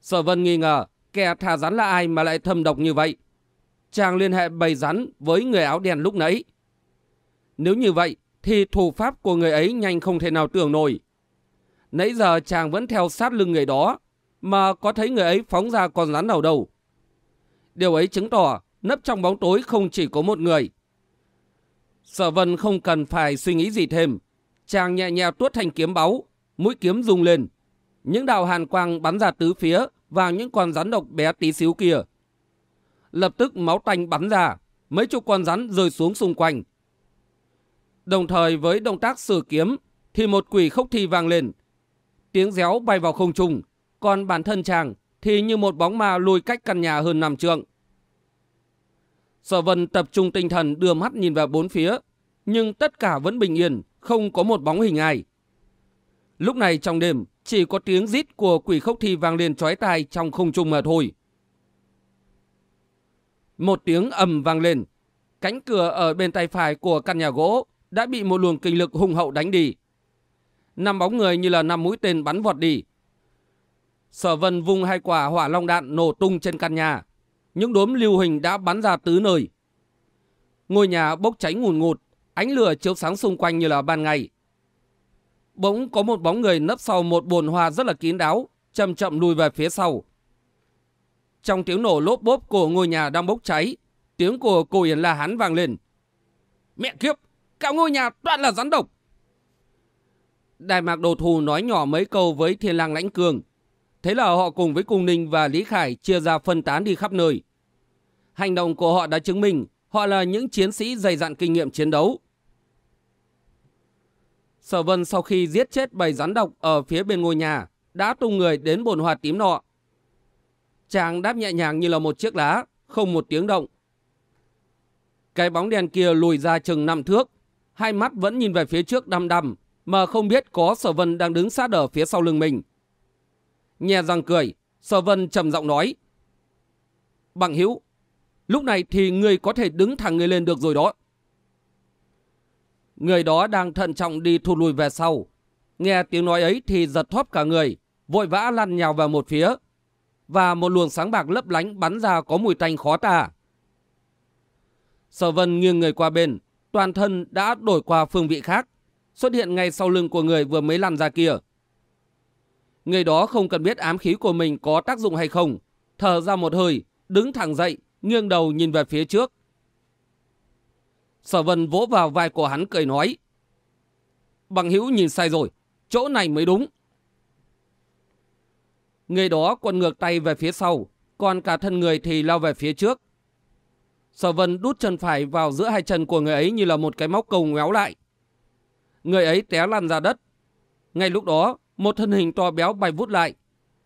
Sở vân nghi ngờ kẻ thả rắn là ai mà lại thâm độc như vậy. Chàng liên hệ bầy rắn với người áo đen lúc nãy. Nếu như vậy thì thủ pháp của người ấy nhanh không thể nào tưởng nổi. Nãy giờ chàng vẫn theo sát lưng người đó mà có thấy người ấy phóng ra con rắn nào đâu. Điều ấy chứng tỏ nấp trong bóng tối không chỉ có một người. Sở vân không cần phải suy nghĩ gì thêm. Chàng nhẹ nhàng tuốt thành kiếm báu, mũi kiếm rung lên. Những đạo hàn quang bắn ra tứ phía vào những con rắn độc bé tí xíu kia. Lập tức máu tanh bắn ra, mấy chục con rắn rơi xuống xung quanh. Đồng thời với động tác sử kiếm thì một quỷ khốc thi vang lên. Tiếng réo bay vào không trung, còn bản thân chàng thì như một bóng ma lùi cách căn nhà hơn năm trượng. Sở vân tập trung tinh thần đưa mắt nhìn vào bốn phía, nhưng tất cả vẫn bình yên, không có một bóng hình ai. Lúc này trong đêm, chỉ có tiếng rít của quỷ khốc thi vang lên trói tai trong không trung mà thôi. Một tiếng ầm vang lên, cánh cửa ở bên tay phải của căn nhà gỗ đã bị một luồng kinh lực hùng hậu đánh đi. Năm bóng người như là năm mũi tên bắn vọt đi. Sở vân vung hai quả hỏa long đạn nổ tung trên căn nhà. Những đốm lưu hình đã bắn ra tứ nơi. Ngôi nhà bốc cháy ngùn ngụt, ánh lửa chiếu sáng xung quanh như là ban ngày. Bỗng có một bóng người nấp sau một bồn hoa rất là kín đáo, chậm chậm lùi về phía sau. Trong tiếng nổ lốp bốp của ngôi nhà đang bốc cháy, tiếng của cô Yến La Hán vang lên. Mẹ kiếp, cả ngôi nhà toàn là rắn độc. Đại mạc đồ thù nói nhỏ mấy câu với thiên lang lãnh cường. Thế là họ cùng với Cung Ninh và Lý Khải chia ra phân tán đi khắp nơi. Hành động của họ đã chứng minh họ là những chiến sĩ dày dặn kinh nghiệm chiến đấu. Sở Vân sau khi giết chết bầy rắn độc ở phía bên ngôi nhà, đã tung người đến bồn hoa tím nọ. Chàng đáp nhẹ nhàng như là một chiếc lá, không một tiếng động. Cái bóng đèn kia lùi ra chừng năm thước, hai mắt vẫn nhìn về phía trước đăm đăm, mà không biết có Sở Vân đang đứng sát ở phía sau lưng mình. Nhè răng cười, Sở Vân trầm giọng nói. Bằng hữu, lúc này thì người có thể đứng thẳng người lên được rồi đó. Người đó đang thận trọng đi thụt lùi về sau. Nghe tiếng nói ấy thì giật thoát cả người, vội vã lăn nhào vào một phía. Và một luồng sáng bạc lấp lánh bắn ra có mùi tanh khó tả. Sở vân nghiêng người qua bên, toàn thân đã đổi qua phương vị khác, xuất hiện ngay sau lưng của người vừa mới lăn ra kia. Người đó không cần biết ám khí của mình có tác dụng hay không, thở ra một hơi, đứng thẳng dậy, nghiêng đầu nhìn về phía trước. Sở vân vỗ vào vai của hắn cười nói. Bằng hữu nhìn sai rồi, chỗ này mới đúng. Người đó quần ngược tay về phía sau, còn cả thân người thì lao về phía trước. Sở vân đút chân phải vào giữa hai chân của người ấy như là một cái móc cầu ngéo lại. Người ấy té lăn ra đất. Ngay lúc đó, một thân hình to béo bay vút lại.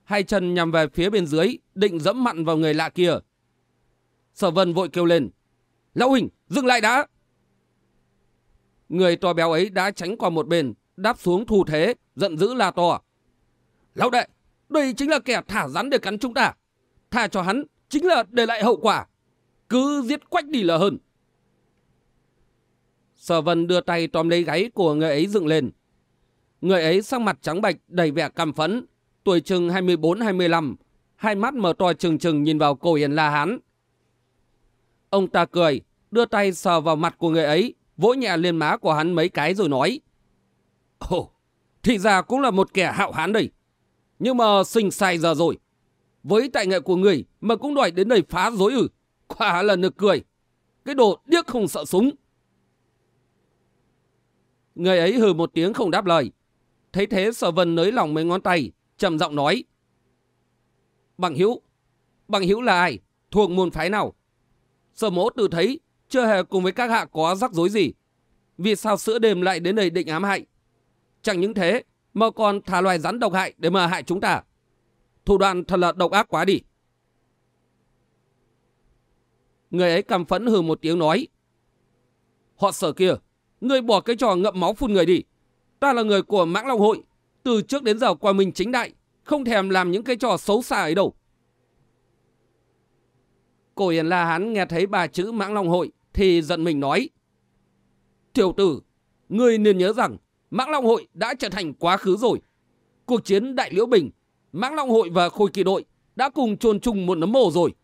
Hai chân nhằm về phía bên dưới, định dẫm mặn vào người lạ kia. Sở vân vội kêu lên. Lão Huỳnh, dừng lại đã! Người to béo ấy đã tránh qua một bên, đáp xuống thu thế, giận dữ la to. Lão đệ, đây chính là kẻ thả rắn để cắn chúng ta. Tha cho hắn, chính là để lại hậu quả. Cứ giết quách đi là hơn. Sở vân đưa tay tóm lấy gáy của người ấy dựng lên. Người ấy sắc mặt trắng bệch đầy vẻ căm phẫn, tuổi chừng 24-25, hai mắt mở to trừng trừng nhìn vào cổ Hiền La Hán. Ông ta cười, đưa tay sờ vào mặt của người ấy, vỗ nhẹ lên má của hắn mấy cái rồi nói. Ồ, thì ra cũng là một kẻ hạo hán đây. Nhưng mà sinh sai giờ rồi. Với tài nghệ của người mà cũng đòi đến đây phá rối ử Quả là nực cười. Cái đồ điếc không sợ súng. Người ấy hừ một tiếng không đáp lời. Thấy thế sở vân nới lòng mấy ngón tay, trầm giọng nói. Bằng hữu Bằng hữu là ai? Thuộc môn phái nào? Sở mỗ tự thấy chưa hề cùng với các hạ có rắc rối gì. Vì sao sữa đêm lại đến đây định ám hại? Chẳng những thế mà còn thả loài rắn độc hại để mà hại chúng ta. Thủ đoạn thật là độc ác quá đi. Người ấy cầm phẫn hừ một tiếng nói. Họ sở kia, người bỏ cái trò ngậm máu phun người đi. Ta là người của mãng long hội, từ trước đến giờ qua mình chính đại, không thèm làm những cái trò xấu xa ấy đâu. Cổ Hiền La Hán nghe thấy ba chữ mãng long hội thì giận mình nói. Tiểu tử, ngươi nên nhớ rằng mãng long hội đã trở thành quá khứ rồi. Cuộc chiến Đại Liễu Bình, mãng long hội và khôi kỳ đội đã cùng chôn chung một nấm mồ rồi.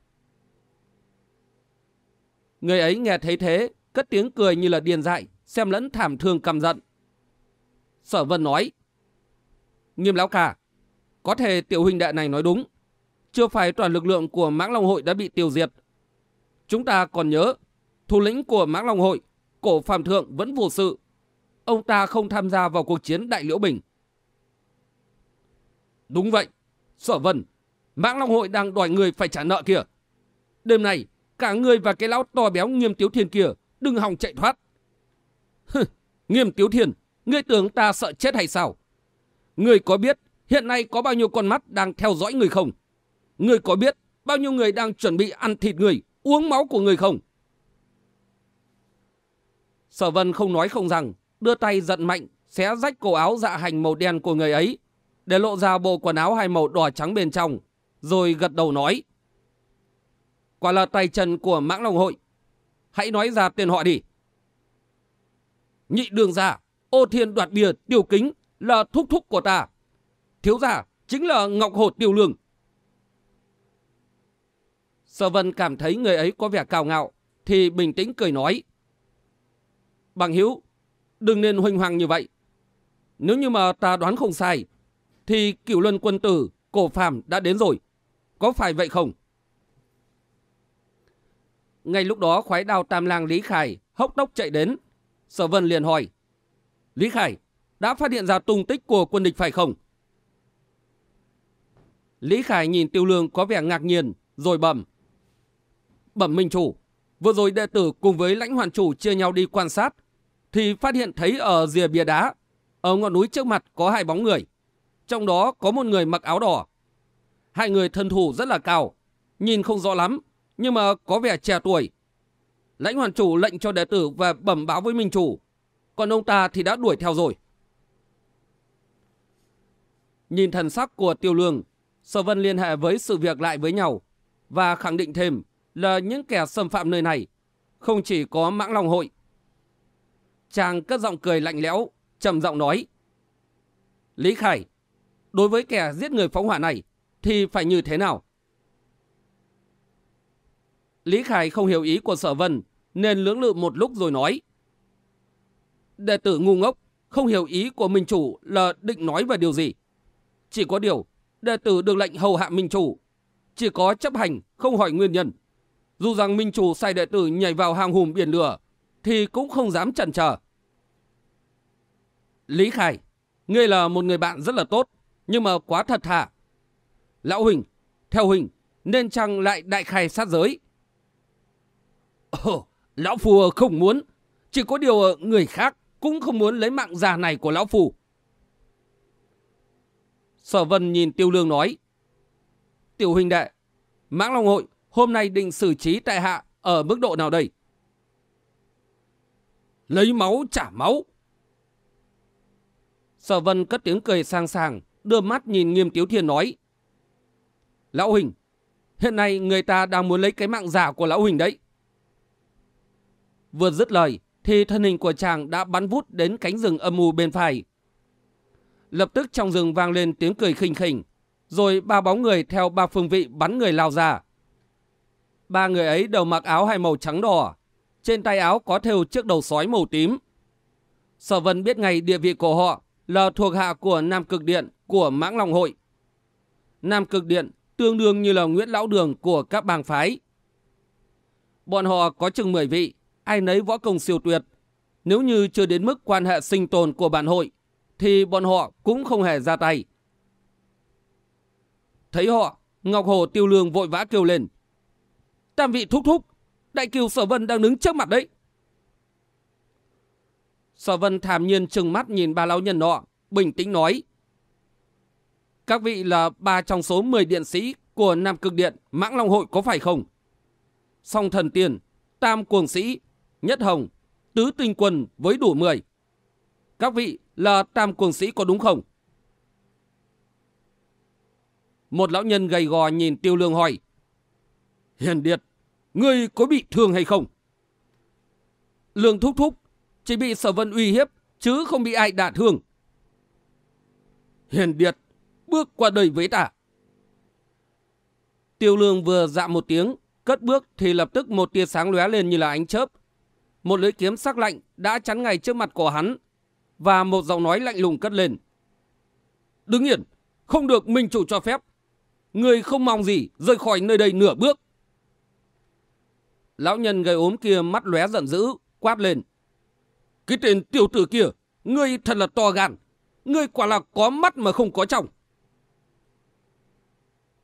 Người ấy nghe thấy thế, cất tiếng cười như là điên dại, xem lẫn thảm thương căm giận. Sở Vân nói, Nghiêm lão cả, có thể tiểu huynh đệ này nói đúng. Chưa phải toàn lực lượng của mãng long hội đã bị tiêu diệt. Chúng ta còn nhớ, thủ lĩnh của mãng long hội, cổ phạm thượng vẫn vô sự. Ông ta không tham gia vào cuộc chiến Đại Liễu Bình. Đúng vậy, Sở Vân, mãng long hội đang đòi người phải trả nợ kìa. Đêm nay cả người và cái lão to béo nghiêm tiếu thiên kia đừng hòng chạy thoát. Hừ, nghiêm tiếu thiên, ngươi tưởng ta sợ chết hay sao? Ngươi có biết hiện nay có bao nhiêu con mắt đang theo dõi người không? Ngươi có biết bao nhiêu người đang chuẩn bị ăn thịt người, uống máu của người không? Sở vân không nói không rằng, đưa tay giận mạnh, xé rách cổ áo dạ hành màu đen của người ấy, để lộ ra bộ quần áo hai màu đỏ trắng bên trong, rồi gật đầu nói. Quả là tay chân của mãng long hội. Hãy nói ra tên họ đi. Nhị đường giả, ô thiên đoạt bìa tiêu kính là thúc thúc của ta. Thiếu giả chính là Ngọc hổ Tiêu Lương. Sở Vân cảm thấy người ấy có vẻ cao ngạo, thì bình tĩnh cười nói. Bằng hiếu, đừng nên huynh hoàng như vậy. Nếu như mà ta đoán không sai, thì cửu luân quân tử, cổ phàm đã đến rồi. Có phải vậy không? Ngay lúc đó khoái đào tam lang Lý Khải hốc tốc chạy đến. Sở Vân liền hỏi. Lý Khải, đã phát hiện ra tung tích của quân địch phải không? Lý Khải nhìn tiêu lương có vẻ ngạc nhiên, rồi bẩm. Bẩm minh chủ, vừa rồi đệ tử cùng với lãnh hoàn chủ chia nhau đi quan sát, thì phát hiện thấy ở rìa bìa đá, ở ngọn núi trước mặt có hai bóng người. Trong đó có một người mặc áo đỏ. Hai người thân thủ rất là cao, nhìn không rõ lắm, nhưng mà có vẻ trẻ tuổi. Lãnh hoàn chủ lệnh cho đệ tử và bẩm báo với minh chủ, còn ông ta thì đã đuổi theo rồi. Nhìn thần sắc của tiêu lương, Sở Vân liên hệ với sự việc lại với nhau và khẳng định thêm là những kẻ xâm phạm nơi này không chỉ có mãng long hội. Chàng cất giọng cười lạnh lẽo, trầm giọng nói. Lý Khải, đối với kẻ giết người phóng hỏa này thì phải như thế nào? Lý Khải không hiểu ý của sở vân nên lưỡng lự một lúc rồi nói. Đệ tử ngu ngốc, không hiểu ý của minh chủ là định nói về điều gì. Chỉ có điều, đệ tử được lệnh hầu hạ minh chủ. Chỉ có chấp hành, không hỏi nguyên nhân. Dù rằng minh chủ sai đệ tử nhảy vào hang hùm biển lửa, thì cũng không dám chần chờ. Lý Khải, ngươi là một người bạn rất là tốt, nhưng mà quá thật thà. Lão Huỳnh, theo Huỳnh, nên chăng lại đại khai sát giới? Ồ, Lão Phù không muốn, chỉ có điều người khác cũng không muốn lấy mạng già này của Lão Phù. Sở Vân nhìn Tiêu Lương nói. Tiểu Huỳnh đệ, Mãng Long Hội hôm nay định xử trí tại hạ ở mức độ nào đây? Lấy máu trả máu. Sở Vân cất tiếng cười sang sàng, đưa mắt nhìn Nghiêm Tiếu Thiên nói. Lão Huỳnh, hiện nay người ta đang muốn lấy cái mạng giả của Lão Huỳnh đấy. Vừa dứt lời, thì thân hình của chàng đã bắn vút đến cánh rừng âm mù bên phải, Lập tức trong rừng vang lên tiếng cười khinh khỉnh, rồi ba bóng người theo ba phương vị bắn người lao ra. Ba người ấy đều mặc áo hai màu trắng đỏ, trên tay áo có thêu chiếc đầu sói màu tím. Sở Vân biết ngay địa vị của họ là thuộc hạ của Nam Cực Điện của Mãng Long Hội. Nam Cực Điện tương đương như là Nguyễn Lão Đường của các bang phái. Bọn họ có chừng 10 vị, ai nấy võ công siêu tuyệt. Nếu như chưa đến mức quan hệ sinh tồn của bản hội, thì bọn họ cũng không hề ra tay. Thấy họ, Ngọc Hồ tiêu lương vội vã kêu lên. Tam vị thúc thúc, đại kiều sở vân đang đứng trước mặt đấy. Sở vân thảm nhiên trừng mắt nhìn ba lão nhân nọ, bình tĩnh nói. Các vị là ba trong số 10 điện sĩ của Nam Cực Điện, Mãng Long Hội có phải không? Song thần tiền, tam cuồng sĩ, nhất hồng, tứ tinh quân với đủ 10. Các vị là tam cuồng sĩ có đúng không? Một lão nhân gầy gò nhìn tiêu lương hỏi. Hiền Điệt, ngươi có bị thương hay không? Lương thúc thúc, chỉ bị sở vân uy hiếp, chứ không bị ai đả thương. Hiền Điệt, bước qua đời với ta. Tiêu lương vừa dạ một tiếng, cất bước thì lập tức một tia sáng lóe lên như là ánh chớp. Một lưỡi kiếm sắc lạnh đã chắn ngay trước mặt của hắn, và một giọng nói lạnh lùng cất lên. Đứng yên, không được minh chủ cho phép. Người không mong gì rời khỏi nơi đây nửa bước. Lão nhân gây ốm kia mắt lóe giận dữ, quát lên. Cái tên tiểu tử kia, ngươi thật là to gan. Ngươi quả là có mắt mà không có trong.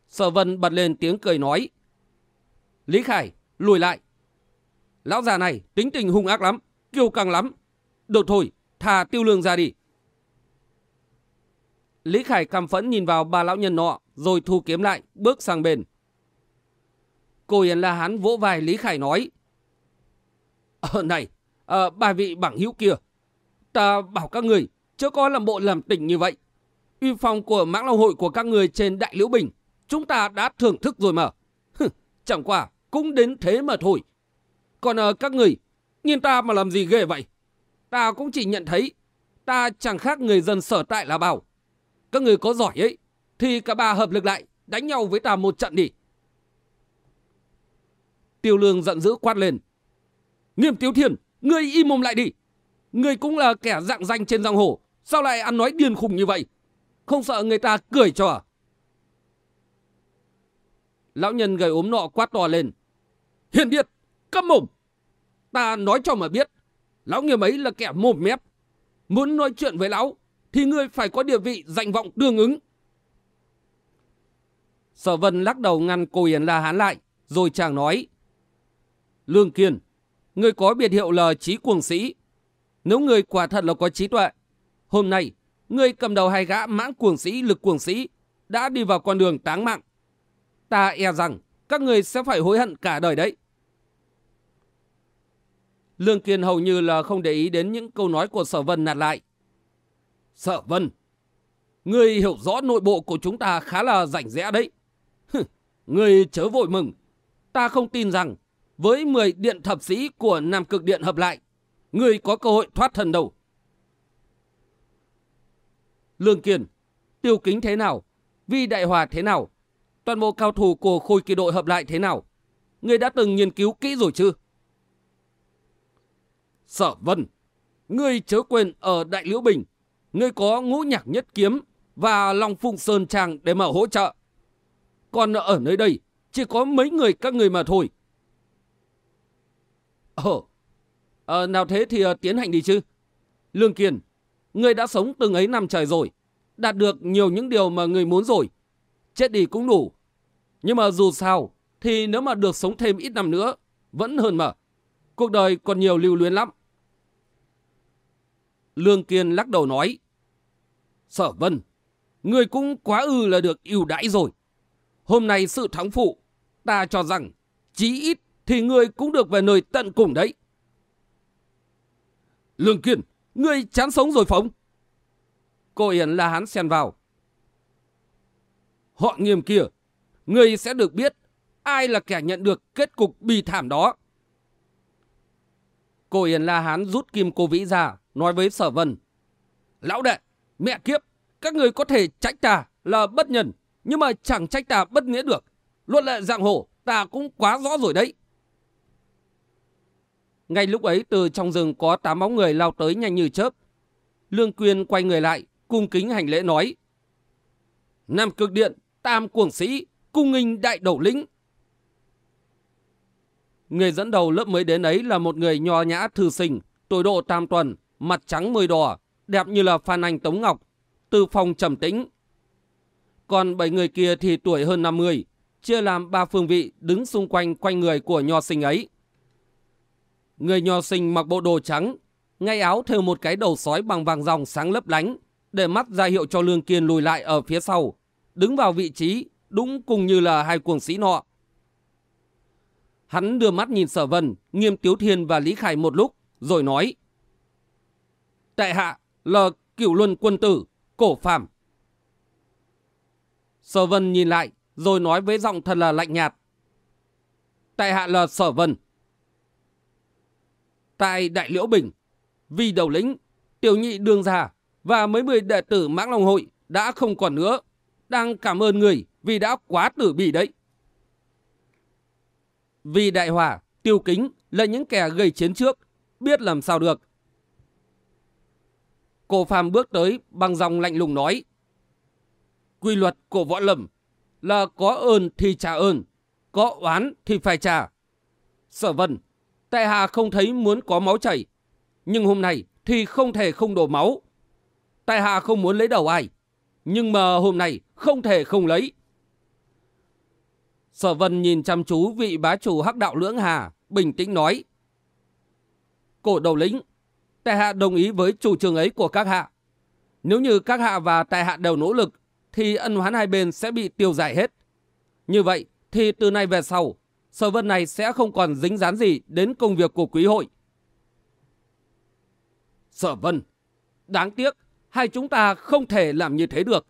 Sở vân bật lên tiếng cười nói. Lý Khải, lùi lại. Lão già này tính tình hung ác lắm, kiêu căng lắm. Được thôi, thà tiêu lương ra đi. Lý Khải căm phẫn nhìn vào ba lão nhân nọ, rồi thu kiếm lại, bước sang bên. Cô yên La Hán vỗ vai Lý Khải nói. Ờ này, à, bà vị bằng hữu kia, ta bảo các người, chớ có làm bộ làm tình như vậy. Uy phong của mãng long hội của các người trên Đại Liễu Bình, chúng ta đã thưởng thức rồi mà. Chẳng qua, cũng đến thế mà thôi. Còn à, các người, nhìn ta mà làm gì ghê vậy? Ta cũng chỉ nhận thấy, ta chẳng khác người dân sở tại là bảo. Các người có giỏi ấy, thì cả ba hợp lực lại, đánh nhau với ta một trận đi. Tiêu lương giận dữ quát lên. Nghiêm tiếu thiên, ngươi im mồm lại đi. Ngươi cũng là kẻ dạng danh trên giang hồ. Sao lại ăn nói điên khùng như vậy? Không sợ người ta cười cho à? Lão nhân gầy ốm nọ quát to lên. Hiền điệt, câm mồm. Ta nói cho mà biết. Lão nghiêm ấy là kẻ mồm mép. Muốn nói chuyện với lão thì ngươi phải có địa vị danh vọng tương ứng. Sở vân lắc đầu ngăn cô Yến La Hán lại, rồi chàng nói. Lương Kiên, người có biệt hiệu là trí cuồng sĩ. Nếu người quả thật là có trí tuệ, hôm nay người cầm đầu hai gã mãng cuồng sĩ lực cuồng sĩ đã đi vào con đường táng mạng. Ta e rằng các người sẽ phải hối hận cả đời đấy. Lương Kiên hầu như là không để ý đến những câu nói của Sở Vân nạt lại. Sở Vân, người hiểu rõ nội bộ của chúng ta khá là rảnh rẽ đấy. Người chớ vội mừng. Ta không tin rằng với 10 điện thập sĩ của Nam Cực Điện hợp lại, ngươi có cơ hội thoát thần đầu. Lương Kiền, Tiêu Kính thế nào? Vi Đại Hòa thế nào? Toàn bộ cao thủ của khôi kỳ đội hợp lại thế nào? Ngươi đã từng nghiên cứu kỹ rồi chứ? Sở Vân, ngươi chớ quên ở Đại Liễu Bình, ngươi có ngũ nhạc nhất kiếm và Long Phụng Sơn Trang để mà hỗ trợ. Còn ở nơi đây, chỉ có mấy người các người mà thôi. Ồ, à, nào thế thì uh, tiến hành đi chứ. Lương Kiên, ngươi đã sống từng ấy năm trời rồi, đạt được nhiều những điều mà người muốn rồi. Chết đi cũng đủ. Nhưng mà dù sao, thì nếu mà được sống thêm ít năm nữa, vẫn hơn mà. Cuộc đời còn nhiều lưu luyến lắm. Lương Kiên lắc đầu nói. Sở Vân, người cũng quá ư là được ưu đãi rồi. Hôm nay sự thắng phụ, ta cho rằng chí ít thì người cũng được về nơi tận cùng đấy. Lương Kiên, ngươi chán sống rồi phóng. Cô Yến là hắn xen vào. Họ nghiêm kia, ngươi sẽ được biết ai là kẻ nhận được kết cục bi thảm đó. Cô Yến La Hán rút kim cô vĩ ra, nói với sở vân. Lão đệ, mẹ kiếp, các người có thể trách ta là bất nhân, nhưng mà chẳng trách ta bất nghĩa được. Luật lệ dạng hồ, ta cũng quá rõ rồi đấy. Ngay lúc ấy từ trong rừng có tám bóng người lao tới nhanh như chớp. Lương Quyên quay người lại, cung kính hành lễ nói. Nam cực điện, tam cuồng sĩ, cung nghinh đại đầu lĩnh. Người dẫn đầu lớp mới đến ấy là một người nho nhã thư sinh, tuổi độ tam tuần, mặt trắng mười đỏ, đẹp như là Phan Anh Tống Ngọc, từ phòng trầm tĩnh. Còn bảy người kia thì tuổi hơn 50, chia làm ba phương vị đứng xung quanh quanh người của nho sinh ấy. Người nho sinh mặc bộ đồ trắng, ngay áo thêu một cái đầu sói bằng vàng ròng sáng lấp lánh, để mắt ra hiệu cho Lương Kiên lùi lại ở phía sau, đứng vào vị trí, đúng cùng như là hai cuồng sĩ nọ. Hắn đưa mắt nhìn Sở Vân, Nghiêm Tiếu Thiên và Lý Khải một lúc, rồi nói. Tại hạ là cửu luân quân tử, cổ phàm. Sở Vân nhìn lại, rồi nói với giọng thật là lạnh nhạt. Tại hạ là Sở Vân. Tại Đại Liễu Bình, vì đầu lĩnh, tiểu nhị đường già và mấy mươi đệ tử mãng long hội đã không còn nữa. Đang cảm ơn người vì đã quá tử bỉ đấy. Vì đại hỏa, tiêu kính là những kẻ gây chiến trước, biết làm sao được. Cô Phàm bước tới bằng dòng lạnh lùng nói. Quy luật của võ lâm là có ơn thì trả ơn, có oán thì phải trả. Sở vân, tại hạ không thấy muốn có máu chảy, nhưng hôm nay thì không thể không đổ máu. Tại hạ không muốn lấy đầu ai, nhưng mà hôm nay không thể không lấy. Sở vân nhìn chăm chú vị bá chủ hắc đạo lưỡng hà, bình tĩnh nói. Cổ đầu lĩnh, tại hạ đồng ý với chủ trương ấy của các hạ. Nếu như các hạ và tại hạ đều nỗ lực, thì ân hoán hai bên sẽ bị tiêu giải hết. Như vậy, thì từ nay về sau, sở vân này sẽ không còn dính dán gì đến công việc của quý hội. Sở vân, đáng tiếc, hai chúng ta không thể làm như thế được.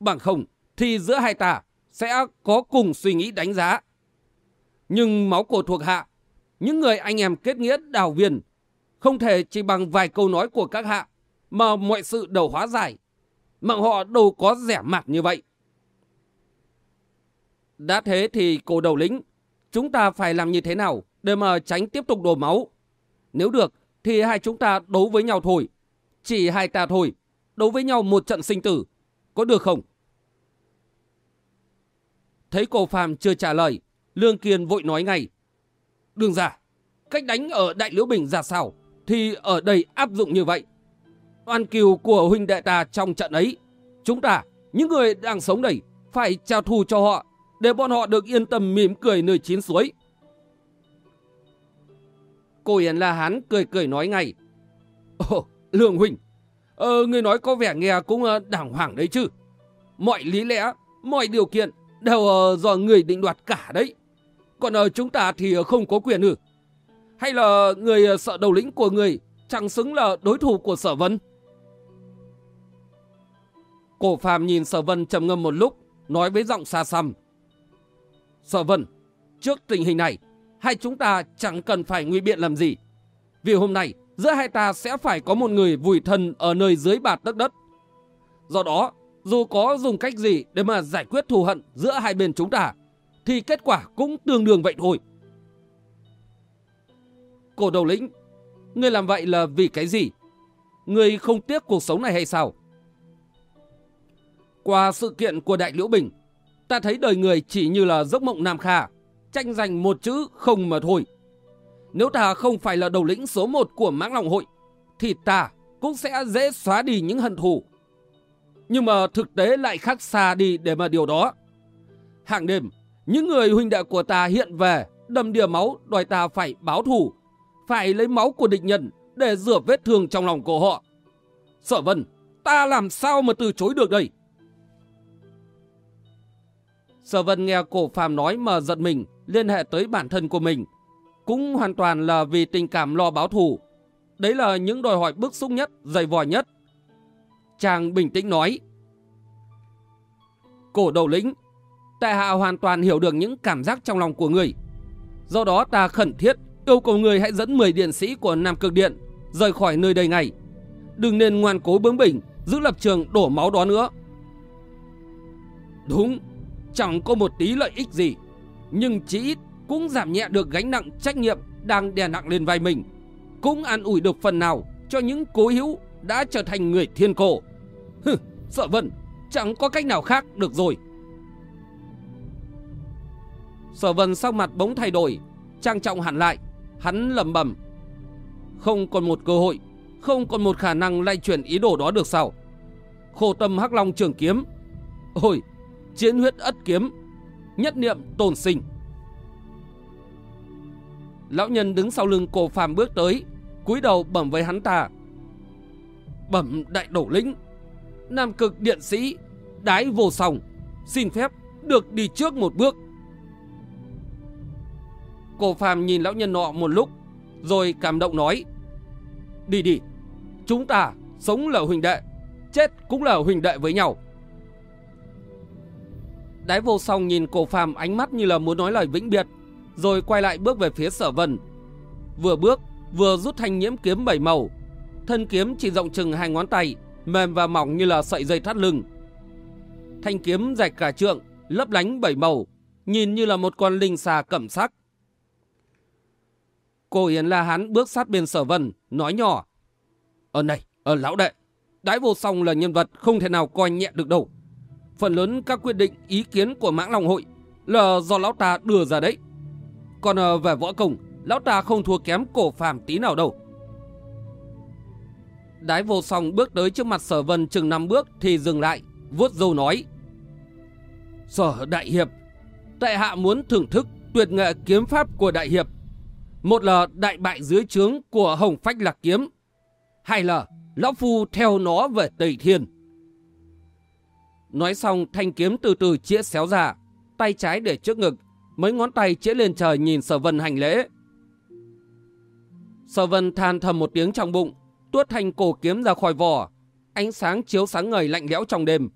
Bằng không, thì giữa hai ta sẽ có cùng suy nghĩ đánh giá. Nhưng máu cổ thuộc hạ, những người anh em kết nghĩa đào viên, không thể chỉ bằng vài câu nói của các hạ mà mọi sự đầu hóa giải. Mạng họ đâu có rẻ mạt như vậy. Đã thế thì cổ đầu lĩnh, chúng ta phải làm như thế nào để mà tránh tiếp tục đổ máu? Nếu được thì hai chúng ta đấu với nhau thôi. Chỉ hai ta thôi, đấu với nhau một trận sinh tử. Có được không? Thấy cô Phàm chưa trả lời, Lương Kiên vội nói ngay. Đương giả cách đánh ở Đại Liễu Bình ra sao, thì ở đây áp dụng như vậy. Oan kiều của huynh đệ ta trong trận ấy, chúng ta, những người đang sống đây, phải trao thù cho họ, để bọn họ được yên tâm mỉm cười nơi chín suối. Cô Yến La Hán cười cười nói ngay. Ồ, Lương Huỳnh, ờ, người nói có vẻ nghe cũng ờ, đàng hoàng đấy chứ. Mọi lý lẽ, mọi điều kiện đều ờ, do người định đoạt cả đấy. Còn ờ, chúng ta thì không có quyền ư. Hay là người sợ đầu lĩnh của người chẳng xứng là đối thủ của sở vân? Cổ phàm nhìn sở vân trầm ngâm một lúc, nói với giọng xa xăm. Sở vân, trước tình hình này, hai chúng ta chẳng cần phải nguy biện làm gì. Vì hôm nay, giữa hai ta sẽ phải có một người vùi thân ở nơi dưới bạt đất đất. Do đó, dù có dùng cách gì để mà giải quyết thù hận giữa hai bên chúng ta, thì kết quả cũng tương đương vậy thôi. Cổ đầu lĩnh, ngươi làm vậy là vì cái gì? Ngươi không tiếc cuộc sống này hay sao? Qua sự kiện của Đại Liễu Bình, ta thấy đời người chỉ như là giấc mộng Nam Kha, tranh giành một chữ không mà thôi. Nếu ta không phải là đầu lĩnh số một của mãng lòng hội, thì ta cũng sẽ dễ xóa đi những hận thù nhưng mà thực tế lại khác xa đi để mà điều đó. Hàng đêm, những người huynh đệ của ta hiện về, đầm đìa máu đòi ta phải báo thù, phải lấy máu của địch nhân để rửa vết thương trong lòng của họ. Sở vân, ta làm sao mà từ chối được đây? Sở vân nghe cổ phàm nói mà giận mình, liên hệ tới bản thân của mình. Cũng hoàn toàn là vì tình cảm lo báo thù. Đấy là những đòi hỏi bức xúc nhất, dày vò nhất Chàng bình tĩnh nói. Cổ đầu lĩnh, tại hạ hoàn toàn hiểu được những cảm giác trong lòng của người. Do đó ta khẩn thiết yêu cầu người hãy dẫn 10 điện sĩ của Nam Cực Điện rời khỏi nơi đây ngay. Đừng nên ngoan cố bướng bỉnh, giữ lập trường đổ máu đó nữa. Đúng, chẳng có một tí lợi ích gì, nhưng chỉ ít cũng giảm nhẹ được gánh nặng trách nhiệm đang đè nặng lên vai mình. Cũng an ủi được phần nào cho những cố hữu đã trở thành người thiên cổ. Hừ, sợ vân, chẳng có cách nào khác được rồi. Sở vân sắc mặt bỗng thay đổi, trang trọng hẳn lại, hắn lầm bầm. Không còn một cơ hội, không còn một khả năng lay chuyển ý đồ đó được sao? Khổ tâm hắc long trường kiếm. Ôi, chiến huyết ất kiếm, nhất niệm tồn sinh. Lão nhân đứng sau lưng cổ phàm bước tới, cúi đầu bẩm với hắn ta. Bẩm đại đổ lĩnh, nam cực điện sĩ, đái vô sòng xin phép được đi trước một bước. Cổ phàm nhìn lão nhân nọ một lúc, rồi cảm động nói. Đi đi, chúng ta sống là huỳnh đệ, chết cũng là huỳnh đệ với nhau. Đái vô song nhìn cổ phàm ánh mắt như là muốn nói lời vĩnh biệt, rồi quay lại bước về phía sở vân. Vừa bước, vừa rút thanh nhiễm kiếm bảy màu. Thân kiếm chỉ rộng chừng hai ngón tay, mềm và mỏng như là sợi dây thắt lưng. Thanh kiếm rạch cả trượng, lấp lánh bảy màu, nhìn như là một con linh xà cẩm sắc. Cô Yến La Hán bước sát bên sở vân, nói nhỏ. Ở này, ở lão đệ, đái vô song là nhân vật không thể nào coi nhẹ được đâu. Phần lớn các quyết định ý kiến của mãng lòng hội là do lão ta đưa ra đấy. Còn ờ, về võ công, lão ta không thua kém cổ phàm tí nào đâu. Đái vô song bước tới trước mặt sở vân chừng năm bước thì dừng lại, vuốt dâu nói. Sở đại hiệp, tại hạ muốn thưởng thức tuyệt nghệ kiếm pháp của đại hiệp. Một là đại bại dưới trướng của hồng phách lạc kiếm, hai là lão phu theo nó về Tây Thiên. Nói xong thanh kiếm từ từ chĩa xéo ra, tay trái để trước ngực, mấy ngón tay chĩa lên trời nhìn sở vân hành lễ. Sở vân than thầm một tiếng trong bụng, tuốt thanh cổ kiếm ra khỏi vỏ, ánh sáng chiếu sáng ngời lạnh lẽo trong đêm.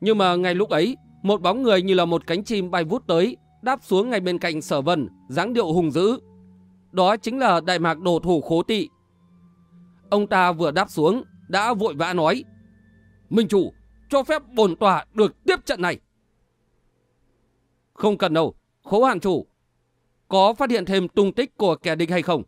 Nhưng mà ngay lúc ấy, một bóng người như là một cánh chim bay vút tới, đáp xuống ngay bên cạnh sở vân, dáng điệu hùng dữ. Đó chính là đại mạc đồ thủ khố tị. Ông ta vừa đáp xuống, đã vội vã nói, Minh chủ, cho phép bổn tòa được tiếp trận này. Không cần đâu, khố hàn chủ. Có phát hiện thêm tung tích của kẻ địch hay không?